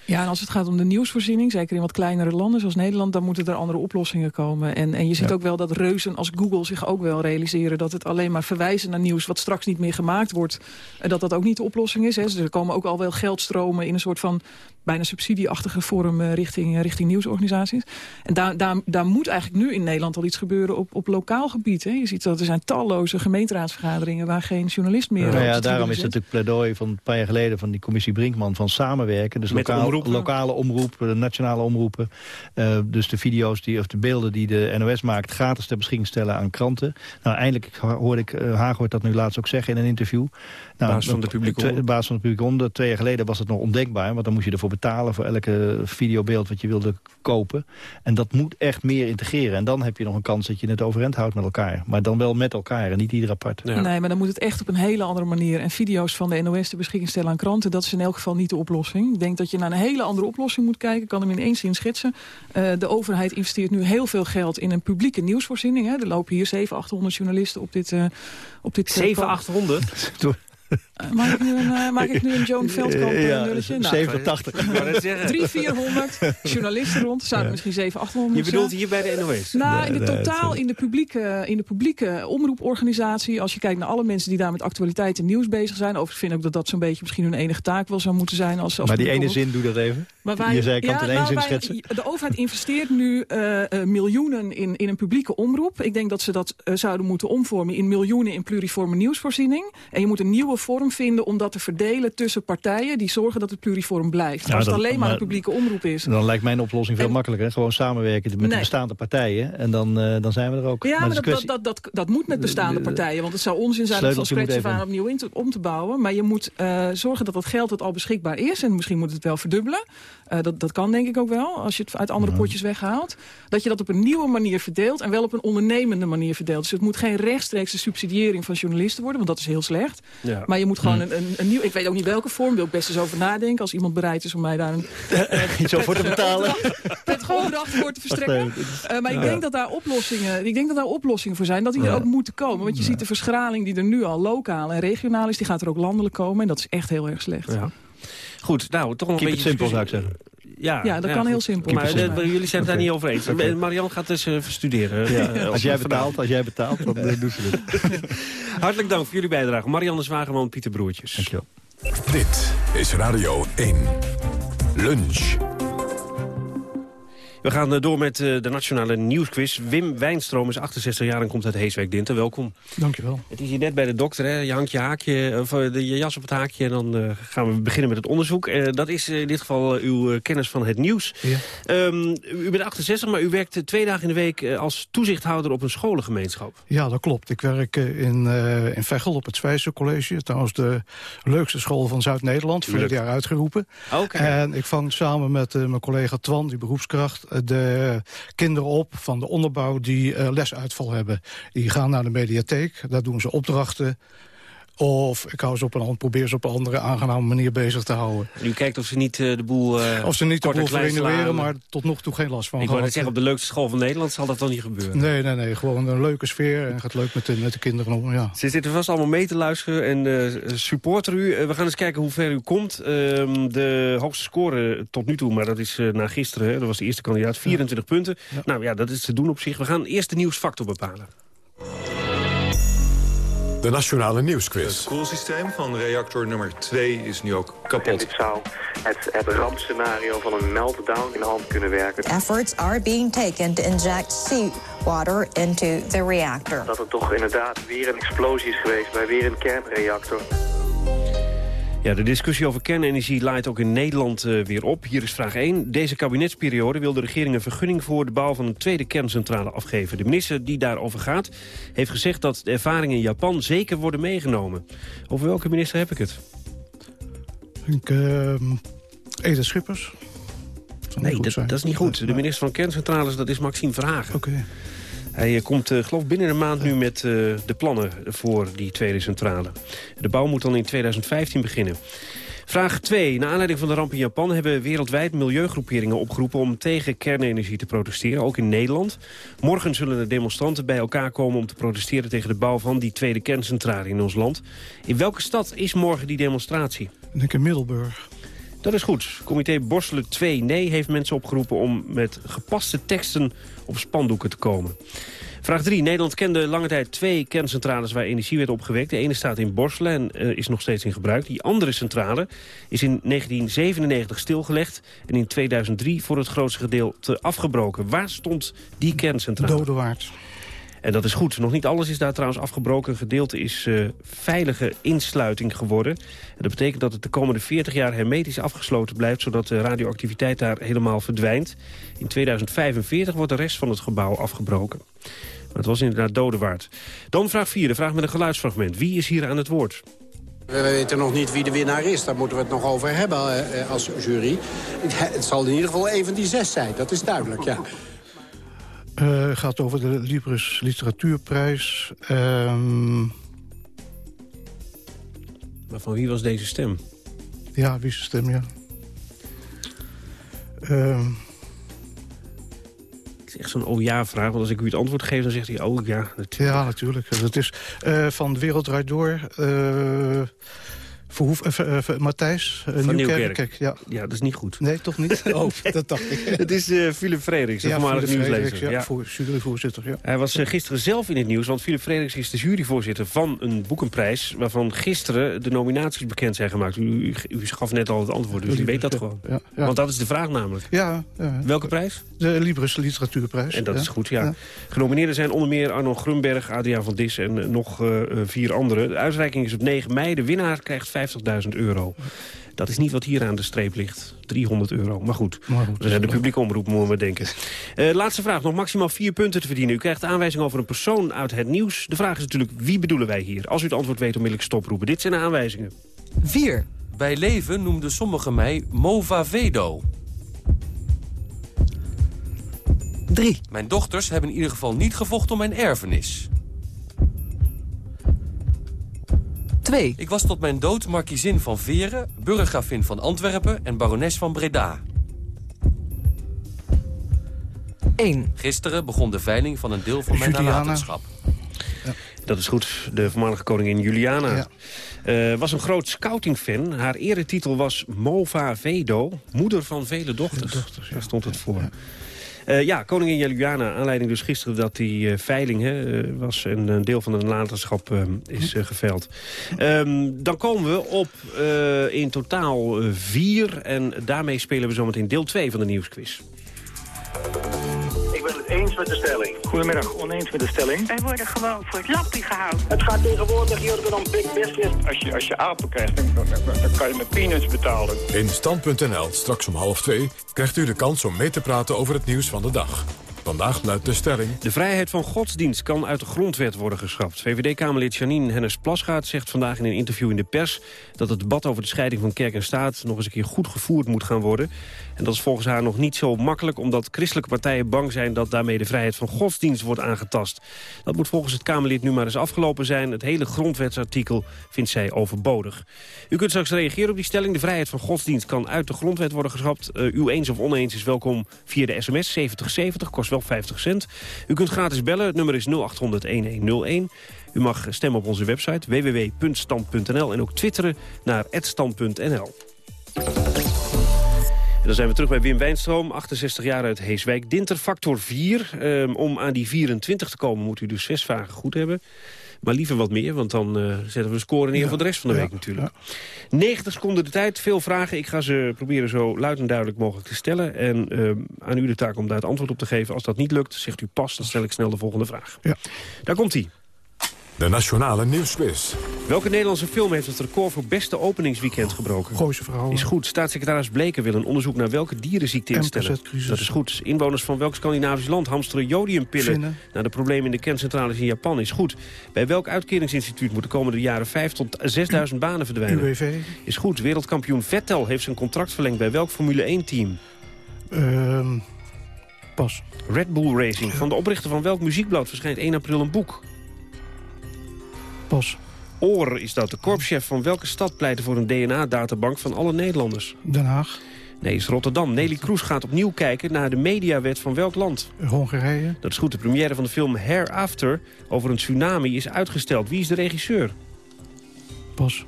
Ja, en als het gaat om de nieuwsvoorziening, zeker in wat kleinere landen zoals Nederland, dan moeten er andere oplossingen komen. En, en je ziet ja. ook wel dat reuzen als Google zich ook wel realiseren dat het alleen maar verwijzen naar nieuws wat straks niet meer gemaakt wordt, dat dat ook niet de oplossing is. Hè. Dus er komen ook al wel geldstromen in een soort van bijna subsidieachtige vorm uh, richting, uh, richting nieuwsorganisaties. En daar, daar, daar moet eigenlijk nu in Nederland al iets gebeuren op, op lokaal gebied. Hè. Je ziet dat er zijn talloze gemeenteraadsvergaderingen waar geen journalist meer... Nou ja, daarom is het natuurlijk pleidooi van een paar jaar geleden van die commissie Brinkman van samenwerken. Dus Met lokaal, lokale omroep, de nationale omroepen. Uh, dus de video's die, of de beelden die de NOS maakt gratis ter beschikking stellen aan kranten. Nou, eindelijk hoorde ik, uh, Haag hoort dat nu laatst ook zeggen in een interview. Nou, basis van de publieke basis van de publieke omroep. Twee jaar geleden was het nog ondenkbaar, want dan moest je ervoor betalen voor elke videobeeld wat je wilde kopen. En dat moet echt meer integreren. En dan heb je nog een kans dat je het overeind houdt met elkaar. Maar dan wel met elkaar en niet ieder apart. Ja. Nee, maar dan moet het echt op een hele andere manier. En video's van de NOS te beschikking stellen aan kranten... dat is in elk geval niet de oplossing. Ik denk dat je naar een hele andere oplossing moet kijken. Ik kan hem in één zin schetsen. Uh, de overheid investeert nu heel veel geld in een publieke nieuwsvoorziening. Hè. Er lopen hier 700, 800 journalisten op dit... Uh, op dit 700, 800? Uh, maak, ik nu een, uh, maak ik nu een Joan Veldkamp uh, ja, nulletje? Nou, 87. 300, 400 journalisten rond. Zouden ja. misschien 700, 800 Je bedoelt hier bij de NOS? Nou, in de totaal, in de, publieke, in de publieke omroeporganisatie. Als je kijkt naar alle mensen die daar met actualiteit en nieuws bezig zijn. Overigens vind ik dat dat zo'n beetje misschien hun enige taak wel zou moeten zijn. Als, als maar die ene zin, doe dat even. Maar wij, je zei, kan ja, het in één nou, zin wij, schetsen. De overheid investeert nu miljoenen in, in een publieke omroep. Ik denk dat ze dat zouden moeten omvormen in miljoenen in pluriforme nieuwsvoorziening. En je moet een nieuwe vorm vorm vinden om dat te verdelen tussen partijen... die zorgen dat het pluriform blijft. Ja, Als het dat- alleen maar, een publieke omroep is. Dan lijkt mijn oplossing veel En- makkelijker. Gewoon samenwerken met de bestaande partijen. En dan, eh, dan zijn we er ook. Ja, maar dat, dat, dat, dat, dat moet met bestaande partijen. Want het zou onzin zijn om van scratch aan even- opnieuw in te- om te bouwen. Maar je moet eh, zorgen dat dat geld dat al beschikbaar is... en misschien moet het wel verdubbelen. Eh, dat, dat kan denk ik ook wel, als je het uit andere potjes weghaalt. Dat je dat op een nieuwe manier verdeelt... en wel op een ondernemende manier verdeelt. Dus het moet geen rechtstreekse subsidiëring van journalisten worden... want dat is heel slecht. Ja. Maar je moet gewoon Hm. een, een, een nieuw... Ik weet ook niet welke vorm, wil ik best eens over nadenken... als iemand bereid is om mij daar een Iets over te betalen. prettige opdracht voor te verstrekken. Eh, maar ik denk dat daar oplossingen, ik denk dat daar oplossingen voor zijn. Dat die er ook moeten komen. Want je ziet de verschraling die er nu al lokaal en regionaal is, die gaat er ook landelijk komen. En dat is echt heel erg slecht. Ja. Goed, nou, toch nog een beetje... simpel, zou ik zeggen. Ja, Ja, dat kan heel simpel. Maar eh, jullie zijn het daar niet over eens. Oké. Marian gaat dus studeren. Ja, eh, als jij betaalt, als jij betaalt, dan eh, doet ze het. Hartelijk dank voor jullie bijdrage. Marianne Zwageman, Pieter Broertjes. Dankjewel. Dit is Radio 1. Lunch. We gaan eh, door met eh, de nationale nieuwsquiz. Wim Wijnstroom is 68 jaar en komt uit Heeswijk Dinter. Welkom. Dankjewel. Het is hier net bij de dokter, hè? je hangt je, haakje, of, eh, de, je jas op het haakje... en dan gaan we beginnen met het onderzoek. Dat is in dit geval uw kennis van het nieuws. Ja. Ehm, u bent 68, maar u werkt twee dagen in de week... als toezichthouder op een scholengemeenschap. Ja, dat klopt. Ik werk in, eh in Veghel op het Zwijse College. Trouwens de leukste school van Zuid-Nederland. Vorig jaar uitgeroepen. Oké. En ik vang samen met mijn collega Twan, die beroepskracht... de kinderen op van de onderbouw die eh, lesuitval hebben. Die gaan naar de mediatheek. Daar doen ze opdrachten. Of ik hou ze op een, an- probeer ze op een andere aangename manier bezig te houden. U kijkt of ze niet eh, de boel eh Of ze niet de boel slaan. maar tot nog toe geen last van Ik wou net zeggen, op de leukste school van Nederland zal dat dan niet gebeuren. Nee, nee, nee. Gewoon een leuke sfeer en gaat leuk met de, met de kinderen om. Ja. Ze zitten vast allemaal mee te luisteren en eh supporter u. We gaan eens kijken hoe ver u komt. Ehm, de hoogste score tot nu toe, maar dat is eh, na gisteren. Hè, dat was de eerste kandidaat, 24 punten. Nou ja, dat is te doen op zich. We gaan eerst de nieuwsfactor bepalen. De Nationale Nieuwsquiz. Het koelsysteem van reactor nummer 2 is nu ook kapot. Dit zou het, het rampscenario van een meltdown in de hand kunnen werken. Efforts are being taken to inject seawater into the reactor. Dat er toch inderdaad weer een explosie is geweest bij weer een kernreactor. Ja, de discussie over kernenergie laait ook in Nederland eh, weer op. Hier is vraag 1. Deze kabinetsperiode wil de regering een vergunning voor de bouw van een tweede kerncentrale afgeven. De minister die daarover gaat, heeft gezegd dat de ervaringen in Japan zeker worden meegenomen. Over welke minister heb ik het? Ik, uh, Schippers. Nee, dat, dat is niet goed. De minister van Kerncentrales, dat is Maxime Verhagen. Oké. Hij eh, komt, eh, geloof binnen een maand nu met eh, de plannen voor die tweede centrale. De bouw moet dan in 2015 beginnen. Vraag 2. Naar aanleiding van de ramp in Japan hebben wereldwijd milieugroeperingen opgeroepen om tegen kernenergie te protesteren, ook in Nederland. Morgen zullen de demonstranten bij elkaar komen om te protesteren tegen de bouw van die tweede kerncentrale in ons land. In welke stad is morgen die demonstratie? Ik in Middelburg. Dat is goed. Comité Borselen 2 Nee heeft mensen opgeroepen om met gepaste teksten op spandoeken te komen. Vraag 3. Nederland kende lange tijd twee kerncentrales waar energie werd opgewekt. De ene staat in Borselen en eh, is nog steeds in gebruik. Die andere centrale is in 1997 stilgelegd en in 2003 voor het grootste gedeelte afgebroken. Waar stond die kerncentrale? Dodewaard. En dat is goed. Nog niet alles is daar trouwens afgebroken. Een gedeelte is eh, veilige insluiting geworden. En dat betekent dat het de komende 40 jaar hermetisch afgesloten blijft... zodat de radioactiviteit daar helemaal verdwijnt. In 2045 wordt de rest van het gebouw afgebroken. Maar het was inderdaad dodewaard. Dan vraag 4, de vraag met een geluidsfragment. Wie is hier aan het woord? We weten nog niet wie de winnaar is. Daar moeten we het nog over hebben eh, eh, als jury. Het zal in ieder geval een van die zes zijn. Dat is duidelijk, ja. Eh, gaat over de Libris Literatuurprijs. Ehm, Maar van wie was deze stem? ja, wie is de stem, ja. Ehm, Het is echt zo'n oh-ja-vraag. Want als ik u het antwoord geef, dan zegt hij oh ja. ja, natuurlijk. Dat is eh, van De Wereld Draait Door. Eh, Verhoef, uh, uh, Matthijs, uh, Van Nieuwkerk. Nieuwkerk. Ja. ja, dat is niet goed. Nee, toch niet? Oh, dat dacht ik. Het is Philip Frederiks, de ja, voormalige nieuwslezer. Ja, Voor, juryvoorzitter. Ja. Hij was gisteren zelf in het nieuws, want Philip Frederiks is de juryvoorzitter van een boekenprijs... waarvan gisteren de nominaties bekend zijn gemaakt. U, u, u gaf net al het antwoord, dus u weet dat gewoon. Ja. Want dat is de vraag namelijk. Ja, ja. Welke prijs? De Libris Literatuurprijs. En dat is goed, ja. Genomineerden zijn onder meer Arno Grunberg, Adriaan van Dis en nog vier anderen. De uitreiking is op 9 mei. De winnaar krijgt 50.000 euro. Dat is niet wat hier aan de streep ligt. 300 euro. Maar goed, maar goed we zijn de publieke omroep, moeten we denken. Uh, laatste vraag. Nog maximaal vier punten te verdienen. U krijgt aanwijzing over een persoon uit het nieuws. De vraag is natuurlijk, wie bedoelen wij hier? Als u het antwoord weet, onmiddellijk stoproepen. Dit zijn de aanwijzingen. 4. Bij leven noemden sommigen mij Movavedo. 3. Mijn dochters hebben in ieder geval niet gevochten om mijn erfenis. 2. Ik was tot mijn dood markiezin van Veren, burgergravin van Antwerpen en barones van Breda. 1. Gisteren begon de veiling van een deel van mijn Juliana. nalatenschap. Ja. Dat is goed. De voormalige koningin Juliana. Ja. Uh, was een groot scoutingfan. Haar eretitel was Mova Vedo, moeder van vele dochters. dochters ja. Daar stond het voor. Ja. Uh, ja, koningin Juliana, aanleiding dus gisteren dat die uh, veiling hè, uh, was... en een deel van de nalatenschap is geveild. Um, dan komen we op in totaal vier... en daarmee spelen we zometeen deel 2 van de nieuwsquiz. Met de stelling. Goedemiddag, oneens met de stelling. Wij worden gewoon voor het lappie gehouden. Het gaat tegenwoordig hier om big business. Als je, als je apen krijgt, dan, dan, dan kan je met peanuts betalen. In Stand.nl, straks om half twee, krijgt u de kans om mee te praten over het nieuws van de dag. Vandaag luidt de stelling... De vrijheid van godsdienst kan uit de grondwet worden geschrapt. VVD-Kamerlid Janine Hennis-Plasgaard zegt vandaag in een interview in de pers... dat het debat over de scheiding van kerk en staat nog eens een keer goed gevoerd moet gaan worden. En dat is volgens haar nog niet zo makkelijk... omdat christelijke partijen bang zijn dat daarmee de vrijheid van godsdienst wordt aangetast. Dat moet volgens het Kamerlid nu maar eens afgelopen zijn. Het hele grondwetsartikel vindt zij overbodig. U kunt straks reageren op die stelling. De vrijheid van godsdienst kan uit de grondwet worden geschrapt. Uh, u eens of oneens is welkom via de sms 7070, kost wel 50 cent. U kunt gratis bellen, het nummer is 0800-1101. U mag stemmen op onze website www.stand.nl en ook twitteren naar @stand.nl. Dan zijn we terug bij Wim Wijnstroom, 68 jaar uit Heeswijk. Dinter factor 4. Um, om aan die 24 te komen moet u dus zes vragen goed hebben. Maar liever wat meer, want dan uh, zetten we een score neer ja, voor de rest van de ja, week natuurlijk. Ja. 90 seconden de tijd, veel vragen. Ik ga ze proberen zo luid en duidelijk mogelijk te stellen. En uh, aan u de taak om daar het antwoord op te geven. Als dat niet lukt, zegt u pas, dan stel ik snel de volgende vraag. Daar komt hij. De Nationale Nieuwsquiz. Welke Nederlandse film heeft het record voor beste openingsweekend gebroken? Gooise vrouwen. Is goed. Staatssecretaris Bleken wil een onderzoek naar welke dierenziekte instellen. Dat is goed. Inwoners van welk Scandinavisch land hamsteren jodiumpillen... Vinnen. naar de problemen in de kerncentrales in Japan is goed. Bij welk uitkeringsinstituut moet de komende jaren 5 tot 6.000 banen verdwijnen? UWV. Is goed. Wereldkampioen Vettel heeft zijn contract verlengd bij welk Formule 1-team? Uh, pas. Red Bull Racing. Van de oprichter van welk muziekblad verschijnt 1 april een boek? Pas. Oor is dat. De korpschef van welke stad pleitte voor een DNA-databank van alle Nederlanders? Den Haag. Nee, is Rotterdam. Nelly Kroes gaat opnieuw kijken naar de mediawet van welk land? Hongarije. Dat is goed. De première van de film Hereafter over een tsunami is uitgesteld. Wie is de regisseur? Pas.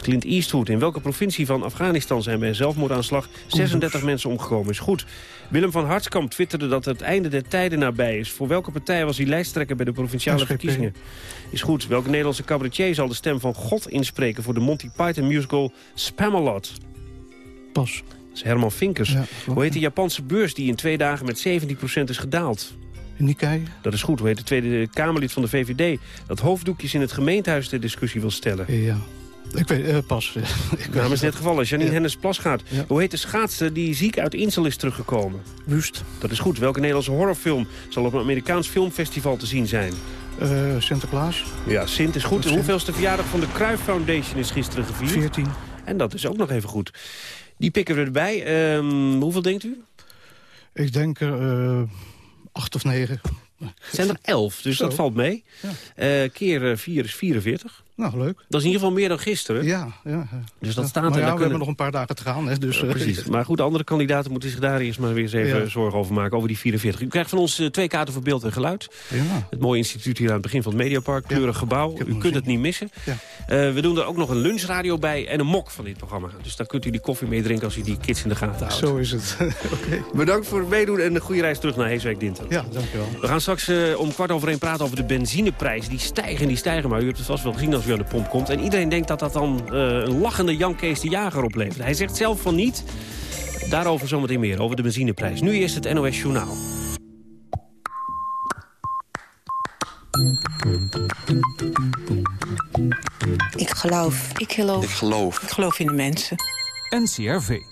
Clint Eastwood. In welke provincie van Afghanistan zijn bij een zelfmoordaanslag 36 mensen omgekomen? Is goed. Willem van Hartskamp twitterde dat het einde der tijden nabij is. Voor welke partij was hij lijsttrekker bij de provinciale SGP. verkiezingen? Is goed. Welke Nederlandse cabaretier zal de stem van God inspreken... voor de Monty Python musical Spamalot? Pas. Dat is Herman Vinkers. Ja, Hoe heet de Japanse beurs die in twee dagen met 17% is gedaald? Nikkei. Dat is goed. Hoe heet de Tweede Kamerlid van de VVD... dat hoofddoekjes in het gemeentehuis ter discussie wil stellen? Ja. Ik weet, uh, pas. ik naam is net gevallen. Janine ja. Hennis Plasgaard. Ja. Hoe heet de schaatster die ziek uit Insel is teruggekomen? Wust. Dat is goed. Welke Nederlandse horrorfilm zal op een Amerikaans filmfestival te zien zijn? Uh, Sinterklaas. Ja, Sint is goed. De hoeveelste verjaardag van de Cruyff Foundation is gisteren gevierd? 14. En dat is ook nog even goed. Die pikken we erbij. Um, hoeveel denkt u? Ik denk uh, acht of negen. Het zijn er elf, dus Zo. dat valt mee. Ja. Uh, keer 4 is 44. Nou, leuk. Dat is in ieder geval meer dan gisteren. Ja, ja. Dus dat Ja. staat maar er. ja, daar we kunnen- hebben nog een paar dagen te gaan. Hè, dus, Ja, eh, precies. Maar goed, de andere kandidaten moeten zich daar eerst maar weer eens even zorgen over maken. Over die 44. U krijgt van ons eh, twee kaarten voor beeld en geluid. Ja. Het mooie instituut hier aan het begin van het Mediapark. Kleurig gebouw. U kunt het niet missen. Ja. Eh, we doen er ook nog een lunchradio bij en een mok van dit programma. Dus dan kunt u die koffie meedrinken als u die kids in de gaten houdt. Zo is het. Oké. Bedankt voor het meedoen en een goede reis terug naar Heeswijk Dinter. Ja, dankjewel. We gaan straks om kwart over één praten over de benzineprijzen. Die stijgen en die stijgen, maar u hebt het vast wel gezien als u aan de pomp komt. En iedereen denkt dat dat dan eh, een lachende Jan Kees de Jager oplevert. Hij zegt zelf van niet. Daarover zometeen meer, over de benzineprijs. Nu eerst het NOS Journaal. Ik geloof. Ik geloof. Ik geloof. Ik geloof in de mensen. NCRV.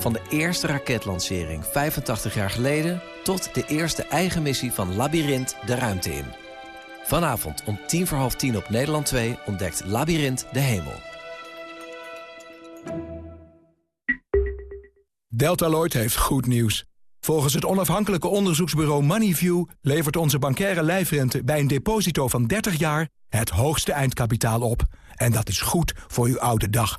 Van de eerste raketlancering 85 jaar geleden... tot de eerste eigen missie van Labyrinth de ruimte in. Vanavond om tien voor half tien op Nederland 2 ontdekt Labyrinth de hemel. Deltaloid heeft goed nieuws. Volgens het onafhankelijke onderzoeksbureau Moneyview... levert onze bankaire lijfrente bij een deposito van 30 jaar... het hoogste eindkapitaal op. En dat is goed voor uw oude dag.